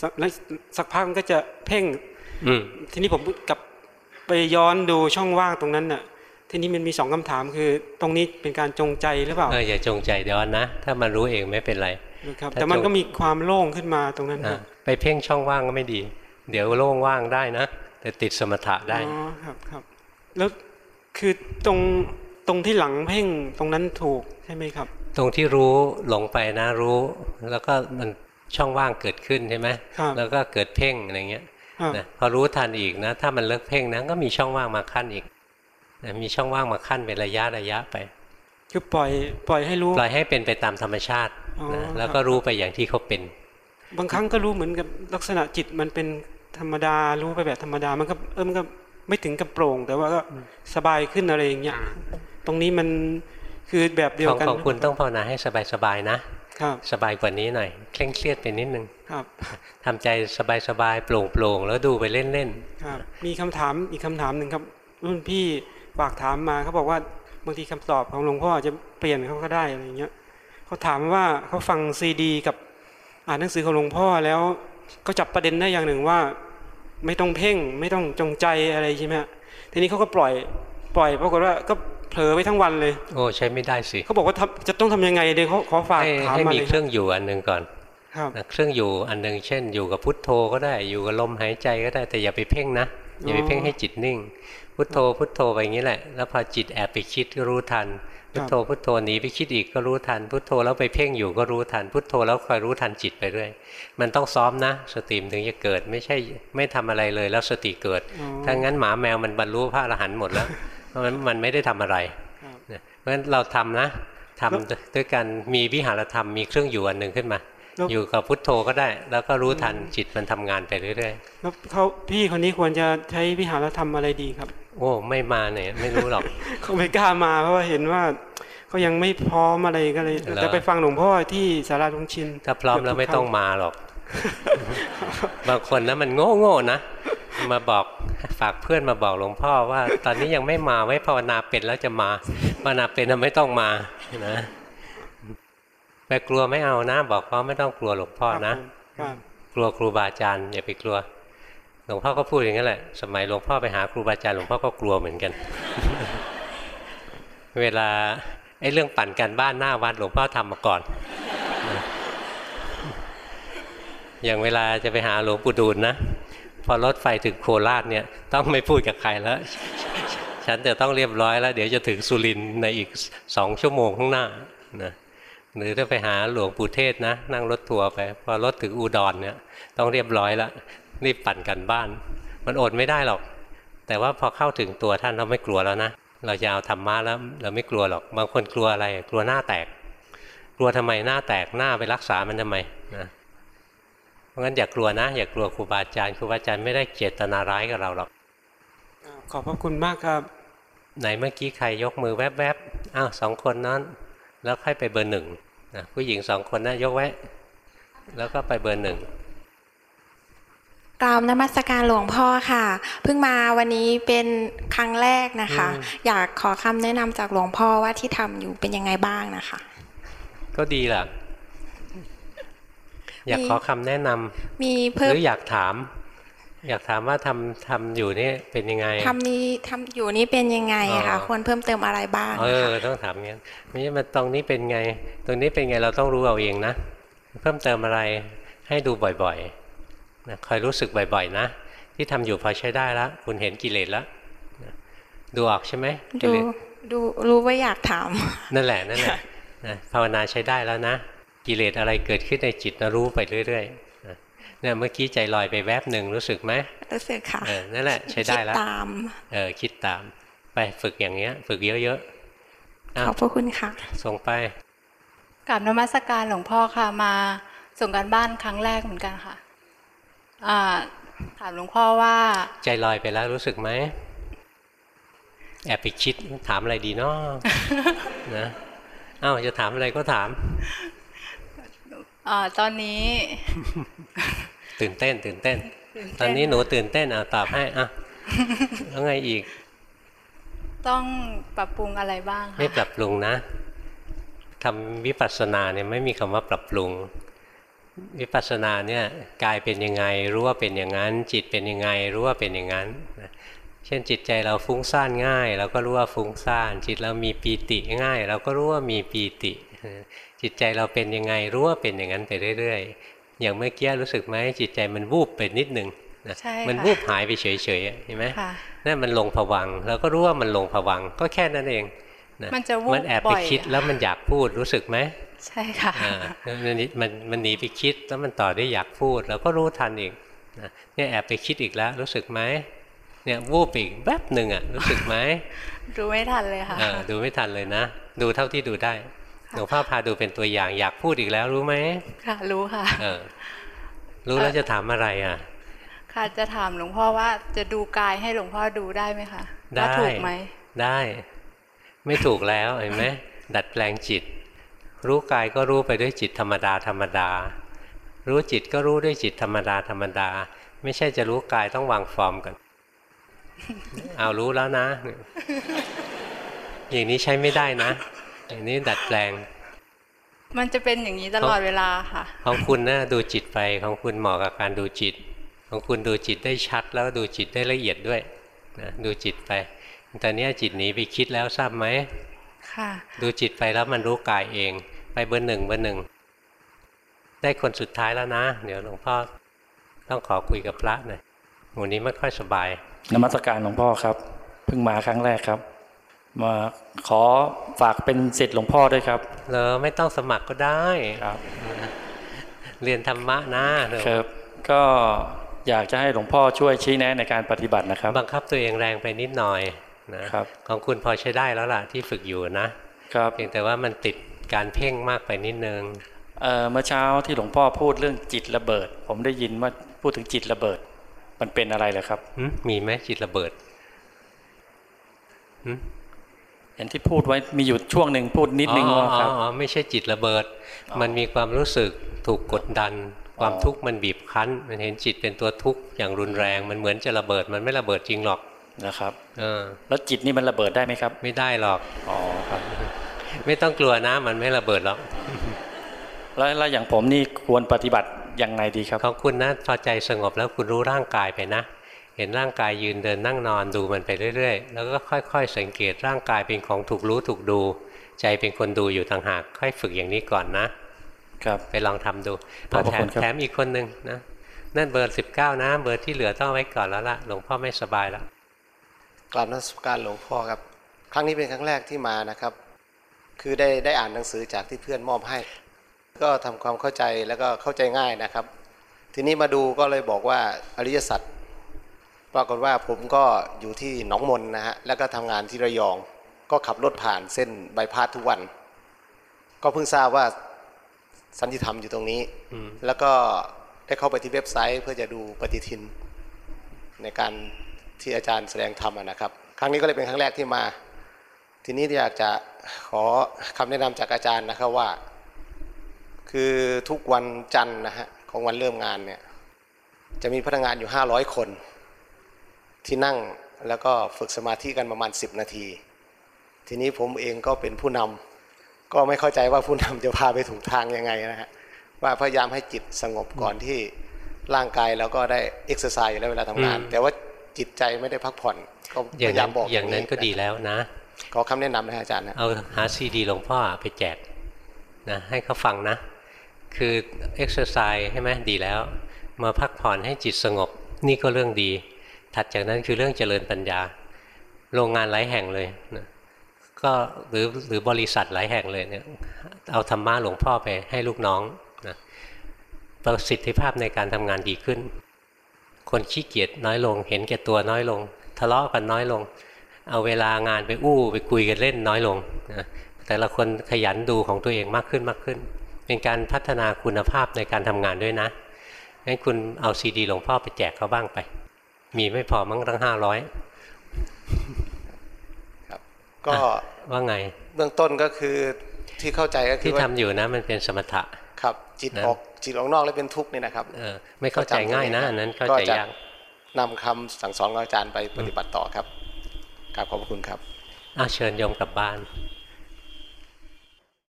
สักแล้วสักพักมันก็จะเพ่งอืมทีนี้ผมกลับไปย้อนดูช่องว่างตรงนั้นน่ะ ทีนี้มันมีสองคำถามคือ ตรงนี้เป็นการจงใจหรือเปล่าเอออย่าจงใจย้อนนะ ถ้ามันรู้เองไม่เป็นไรนะครับถ้าแต่มันจงก็มีความโล่งขึ้นมาตรงนั้นอะครับ ไปเพ่งช่องว่างก็ไม่ดี เดี๋ยวโล่งว่างได้นะ แต่ติดสมถะได้อ๋อครับครับ แล้วคือตรงตรงที่หลังเพ่งตรงนั้นถูกใช่ไหมครับ ตรงที่รู้หลงไปนะรู้ แล้วก็มันช่องว่างเกิดขึ้นใช่ไหมครับแล้วก็เกิดเพ่งอะไรเงี้ยครับนะพอรู้ทันอีกนะ ถ้ามันเลิกเพ่งนะก็มีช่องว่างมาขั้นอีกนะมีช่องว่างมาขั้นเป็นระยะระยะไปคือปล่อยปล่อยให้รู้ปล่อยให้เป็นไปตามธรรมชาติอ๋อนะแล้วคก็รับรู้ไปอย่างที่เขาเป็น บางครั้งก็รู้เหมือนกับลักษณะจิตมันเป็นธรรมดารู้ไปแบบธรรมดามันก็เออมันก็ไม่ถึงกับโปร่ง แต่ว่าก็สบายขึ้นอะไรอย่างเงี้ยตรงนี้มันคือแบบเดียวของกันของคุณต้องภาวนาให้สบายๆนะครับสบายกว่านี้หน่อยเคร่งเครียดไปนิดนึงครับทำใจสบายๆโปร่งๆแล้วดูไปเล่นครับมีคำถามอีกคำถามหนึ่งครับ รุ่นพี่ฝากถามมาเขาบอกว่าบางทีคำตอบของหลวงพ่ออาจจะเปลี่ยนเขาก็ได้อะไรอย่างเงี้ยเขาถามว่าเขาฟังซีดี กับ อ่านหนังสือของหลวงพ่อแล้วก็จับประเด็นได้อย่างหนึ่งว่า ไม่ต้องเพ่งไม่ต้องจงใจอะไรใช่ไหมฮะทีนี้เขาก็ปล่อยปล่อยปรากฏว่าก็เผลอไปทั้งวันเลยๆโอ้ใช้ไม่ได้สิเขาบอกว่าทำจะต้องทำยังไงเดี๋ยวเขาขอฝากให้ถามให้มามีเลยเครื่องอยู่อันหนึ่งก่อนครับนะเครื่องอยู่อันหนึ่งเช่น อยู่กับพุทโธก็ได้อยู่กับลมหายใจก็ได้แต่อย่าไปเพ่งนะอย่าไปอ๋อเพ่งให้จิตนิ่ง พุทโธพุทโธไปอย่างนี้แหละ แล้วพอจิตแอบไปคิดก็รู้ทัน พุทโธพุทโธหนีไปคิดอีกก็รู้ทัน พุทโธแล้วไปเพ่งอยู่ก็รู้ทัน พุทโธแล้วคอยรู้ทันจิตไปเรื่อย มันต้องซ้อมนะ สติมนถึงจะเกิด ไม่ใช่ไม่ทำอะไรเลยแล้วสติเกิดอ๋อถ้างั้นหมาแมวมันบรรลุพระอรหันต์หมดแล้ว เพราะฉะนั้นมันไม่ได้ทำอะไรนะเพราะฉะนั้นเราทำนะทำด้วยกันมีวิหารธรรมมีเครื่องอยู่อันหนึ่งขึ้นมา อยู่กับพุทโธก็ได้ แล้วก็รู้ทันจิตมันทำงานไปเรื่อยแล้วเขาพี่คนนี้ควรจะใช้วิหารธรรมอะไรดีครับๆโอ้ไม่มาเนี่ยไม่รู้หรอกเขาไม่กล้ามาเพราะว่าเห็นว่าเขายังไม่พร้อมอะไรก็เลยเหรอจะไปฟังหลวงพ่อที่สาราลุงชินถ้าพร้อมแล้วไม่ต้องเกืบทุกครั้มาหรอก บางคนนะมันโง่โง่ๆนะมาบอกฝากเพื่อนมาบอกหลวงพ่อว่า ตอนนี้ยังไม่มาไว้ภาวนาเป็นแล้วจะมาภาวนาเป็นแล้วไม่ต้องมานะ ไปกลัวไม่เอานะ บอกเขาไม่ต้องกลัวหลวงพ่อนะครับกลัวครูบาอาจารย์อย่าไปกลัวหลวงพ่อก็พูดอย่างนั้นแหละ สมัยหลวงพ่อไปหาครูบาอาจารย์หลวงพ่อก็กลัวเหมือนกัน เวลาไอ้เรื่องปั่นกันบ้านหน้าวัดหลวงพ่อทำมาก่อน อย่างเวลาจะไปหาหลวงปู่ดูลนะ พอรถไฟถึงโคราชเนี่ย ต้องไม่พูดกับใครแล้ว ฉันจะต้องเรียบร้อยแล้ว เดี๋ยวจะถึงสุรินทร์ในอีกสองชั่วโมงข้างหน้านะ หรือถ้าไปหาหลวงปู่เทศนะ นั่งรถทัวร์ไป พอรถถึงอุดรเนี่ยต้องเรียบร้อยแล้วรีบปั่นกันบ้าน มันอดไม่ได้หรอก แต่ว่าพอเข้าถึงตัวท่านเราไม่กลัวแล้วนะ เราจะเอาธรรมะแล้วเราไม่กลัวหรอก บางคนกลัวอะไร กลัวหน้าแตก กลัวทำไมหน้าแตกหน้าไปรักษามันทำไมนะเพราะงั้นอย่ากลัวนะ อย่ากลัวครูบาอาจารย์ครูบาอาจารย์ไม่ได้เจตนาร้ายกับเราหรอกขอบพระคุณมากครับ ไหนเมื่อกี้ใครยกมือแวบๆอ้าวสองคนนั้น แล้วค่อยไปเบอร์หนึ่ง นะผู้หญิงสองคนนะยกไว้ แล้วก็ไปเบอร์หนึ่งกราบนมัสการหลวงพ่อค่ะ เพิ่งมาวันนี้เป็นครั้งแรกนะคะอืมอยากขอคำแนะนำจากหลวงพ่อว่าที่ทำอยู่เป็นยังไงบ้างนะคะ ก็ดีล่ะ อยากขอคำแนะนมีำเพิ่หมรืออยากถาม อยากถามว่าทำทำอยู่นี่เป็นยังไงทำนี้ทำอยู่นี่เป็นยังไงอะคะอ๋อควรเพิ่มเติมอะไรบ้างเออต้องถามงั้นไม่ใช่มาตรงนี้เป็นไง ตรงนี้เป็นไงเราต้องรู้เอาเองนะ เพิ่มเติมอะไรให้ดูบ่อยๆนะคอยรู้สึกบ่อยๆ นะ ที่ทำอยู่พอใช้ได้แล้วคุณเห็นกิเลสแล้วนะดูออกใช่ไหมกิดูเลสดูรู้ว่าอยากถามนั่นแหละนั่นแหละนะภาวนาใช้ได้แล้วนะ กิเลสอะไรเกิดขึ้นในจิตนะรู้ไปเรื่อยๆนะ เนี่ยเมื่อกี้ใจลอยไปแวบหนึ่งรู้สึกไหมรู้สึกค่ะเออนั่นแหละใช้ได้แล้วคิตามเออคิดตาม ไปฝึกอย่างเงี้ย ฝึกเยอะๆขอบพระคุณค่ะ ส่งไปกราบนมัสการหลวงพ่อค่ะมาส่งการบ้านครั้งแรกเหมือนกันค่ะอ่าถามหลวงพ่อว่า ใจลอยไปแล้วรู้สึกไหมแอบไปคิดถามอะไรดีเนาะนะอ้าวจะถามอะไรก็ถาม อ่าตอนนี้ตื่นเต้นตื่นเต้น ตื่นเต้น ตอนนี้หนูตื่นเต้นอะตอบให้อะแล้วไงอีก ต้องปรับปรุงอะไรบ้างคะไม่ปรับปรุงนะทำวิปัสสนาเนี่ยไม่มีคำว่าปรับปรุง วิปัสสนาเนี่ยกายเป็นยังไง รู้ว่าเป็นอย่างนั้น จิตเป็นยังไง รู้ว่าเป็นอย่างนั้นนะเช่นจิตใจเราฟุ้งซ่านง่าย เราก็รู้ว่าฟุ้งซ่าน จิตเรามีปีติง่าย เราก็รู้ว่ามีปีติ จิตใจเราเป็นยังไงรู้ว่าเป็นอย่างนั้นไปเรื่อยๆ อย่างเมื่อกี้รู้สึกไหมจิตใจมันวูบไปนิดนึงนะใช่ค่ะมันวูบหายไปเฉยๆอะเห็นไหมค่ะนั่นมันลงผวังค์เราก็รู้ว่ามันลงผวังค์ก็แค่นั้นเองนะมันจะวูบมันแอบบ่ไปอยคิดแล้วมันอยากพูดรู้สึกไหมใช่ค่ะอ่ามันมันมันหนีไปคิดแล้วมันต่อได้อยากพูดเราก็รู้ทันอีกนะเนี่ยแอบไปคิดอีกแล้วรู้สึกไหมเนี่ยวูบอีกแวบหนึ่งอะรู้สึกไหมรู้ไม่ทันเลยค่ะเออดูไม่ทันเลยนะ ดูเท่าที่ดูได้ หลวงพ่อพาดูเป็นตัวอย่างอยากพูดอีกแล้วรู้ไหมค่ะรู้ค่ะเออรู้แล้วจะถามอะไรอะ ค่ะจะถามหลวงพ่อว่าจะดูกายให้หลวงพ่อดูได้ไหมคะได้ว่าถูกไหมได้ ไม่ถูกแล้วเห็นไหมดัดแปลงจิต รู้กายก็รู้ไปด้วยจิตธรรมดาธรรมดา รู้จิตก็รู้ด้วยจิตธรรมดาธรรมดา ไม่ใช่จะรู้กายต้องวางฟอร์มกัน เอารู้แล้วนะ อย่างนี้ใช้ไม่ได้นะ อย่างนี้ดัดแปลง มันจะเป็นอย่างนี้ตลอดเวลาค่ะ ของคุณนะดูจิตไปของคุณเหมาะกับการดูจิต ของคุณดูจิตได้ชัดแล้วดูจิตได้ละเอียดด้วยนะดูจิตไปตอนนี้จิตหนีไปคิดแล้วทราบไหมค่ะ ดูจิตไปแล้วมันรู้กายเอง ไปเบอร์หนึ่งเบอร์หนึ่งได้คนสุดท้ายแล้วนะ เดี๋ยวหลวงพ่อต้องขอคุยกับพระหน่อยหมู่นี้ไม่ค่อยสบายนมัสการหลวงพ่อครับ เพิ่งมาครั้งแรกครับ มาขอฝากเป็นสิทธิ์หลวงพ่อด้วยครับเลอไม่ต้องสมัครก็ได้ครับ เรียนธรรมะนะเดี๋ยวครับ ก็อยากจะให้หลวงพ่อช่วยชี้แนะในการปฏิบัตินะครับ บังคับตัวเองแรงไปนิดหน่อยนะครับของคุณพอใช้ได้แล้วล่ะที่ฝึกอยู่นะครับเพียงแต่ว่ามันติดการเพ่งมากไปนิดนึงเอ่อเมื่อเช้าที่หลวงพ่อพูดเรื่องจิตระเบิด ผมได้ยินว่าพูดถึงจิตระเบิด มันเป็นอะไรเหรอครับหึมีไหมจิตระเบิด หึเห็นที่พูดไว้มีอยู่ช่วงหนึ่งพูดนิดนึงอ๋อว่าครับอ๋ออ๋อไม่ใช่จิตระเบิด มันมีความรู้สึกถูกกดดัน ความทุกข์มันบีบคั้น มันเห็นจิตเป็นตัวทุกข์อย่างรุนแรง มันเหมือนจะระเบิดมันไม่ระเบิดจริงหรอกนะครับเออแล้วจิตนี่มันระเบิดได้ไหมครับ ไม่ได้หรอกอ๋อครับ ไม่ต้องกลัวนะ มันไม่ระเบิดหรอกแล้วแล้วอย่างผมนี่ควรปฏิบัติยังไงดีครับของคุณนะพอใจสงบแล้วคุณรู้ร่างกายไปนะ เห็นร่างกายยืนเดินนั่งนอนดูมันไปเรื่อยๆ แล้วก็ค่อยๆ สังเกตร่างกายเป็นของถูกรู้ถูกดู ใจเป็นคนดูอยู่ต่างหาก ค่อยฝึกอย่างนี้ก่อนนะ ครับไปลองทำดูขอบพระแถคุมณครับแถมอีกคนหนึ่งนะนั่นเบอร์สิบเก้านะ เบอร์ที่เหลือต้องเอาไว้ก่อนแล้วล่ะหลวงพ่อไม่สบายแล้วกราบนมัสการหลวงพ่อครับ ครั้งนี้เป็นครั้งแรกที่มานะครับ คือได้ได้อ่านหนังสือจากที่เพื่อนมอบให้ ก็ทำความเข้าใจแล้วก็เข้าใจง่ายนะครับ ทีนี้มาดูก็เลยบอกว่าอริยสัจ ปรากฏว่าผมก็อยู่ที่หนองมนนะฮะแล้วก็ทำงานที่ระยอง ก็ขับรถผ่านเส้นบายพาสทุกวัน ก็เพิ่งทราบว่าสันติธรรมอยู่ตรงนี้อืมแล้วก็ได้เข้าไปที่เว็บไซต์เพื่อจะดูปฏิทิน ในการที่อาจารย์แสดงธรรมอะนะครับ ครั้งนี้ก็เลยเป็นครั้งแรกที่มา ทีนี้อยากจะขอคำแนะนำจากอาจารย์นะครับว่า คือทุกวันจันทร์นะฮะของวันเริ่มงานเนี่ยจะมีพนักงานอยู่ 500 คน ที่นั่งแล้วก็ฝึกสมาธิกันประมาณ 10 นาที ทีนี้ผมเองก็เป็นผู้นำก็ไม่เข้าใจว่าผู้นำจะพาไปถูกทางยังไงนะฮะว่าพยายามให้จิตสงบก่อนที่ร่างกายแล้วก็ได้เอ็กซ์ไซส์อยู่แล้วเวลาทำงานอืมแต่ว่าจิตใจไม่ได้พักผ่อนก็อพย่างยายานั้มนบอกอย่างนั้นก็ดีแล้วนะ ขอคำแนะนำนะฮะอาจารย์นะเอาหาซีดีหลวงพ่อไปแจกนะให้เขาฟังนะ คือเอ็กซ์ไซส์ใช่ไหมดีแล้ว มาพักผ่อนให้จิตสงบนี่ก็เรื่องดี ถัดจากนั้นคือเรื่องเจริญปัญญา โรงงานหลายแห่งเลยนะก็หรือหรือบริษัทหลายแห่งเลยเนี่ยเอาธรรมะหลวงพ่อไปให้ลูกน้องนะประสิทธิภาพในการทำงานดีขึ้น คนขี้เกียจน้อยลง เห็นแก่ตัวน้อยลง ทะเลาะกันน้อยลง เอาเวลางานไปอู้ไปคุยกันเล่นน้อยลงนะแต่ละคนขยันดูของตัวเองมากขึ้นมากขึ้น เป็นการพัฒนาคุณภาพในการทำงานด้วยนะงั้นคุณเอาซีดีหลวงพ่อไปแจกเขาบ้างไป มีไม่พอมั้งตั้งห้าร้อยก็ว่าไง เบื้องต้นก็คือที่เข้าใจก็คือที่ว่าทำอยู่นะ มันเป็นสมถะครับ จิตนะออกจิตออกนอกแล้วเป็นทุกข์นี่นะครับเออไม่เข้าใจง่ายนะอันนั้นเข้าใจยากนำคำสั่งสอนของอาจารย์ไปปฏิบัติต่อครับกราบขอบพระคุณครับอะเชิญโยมกลับบ้านค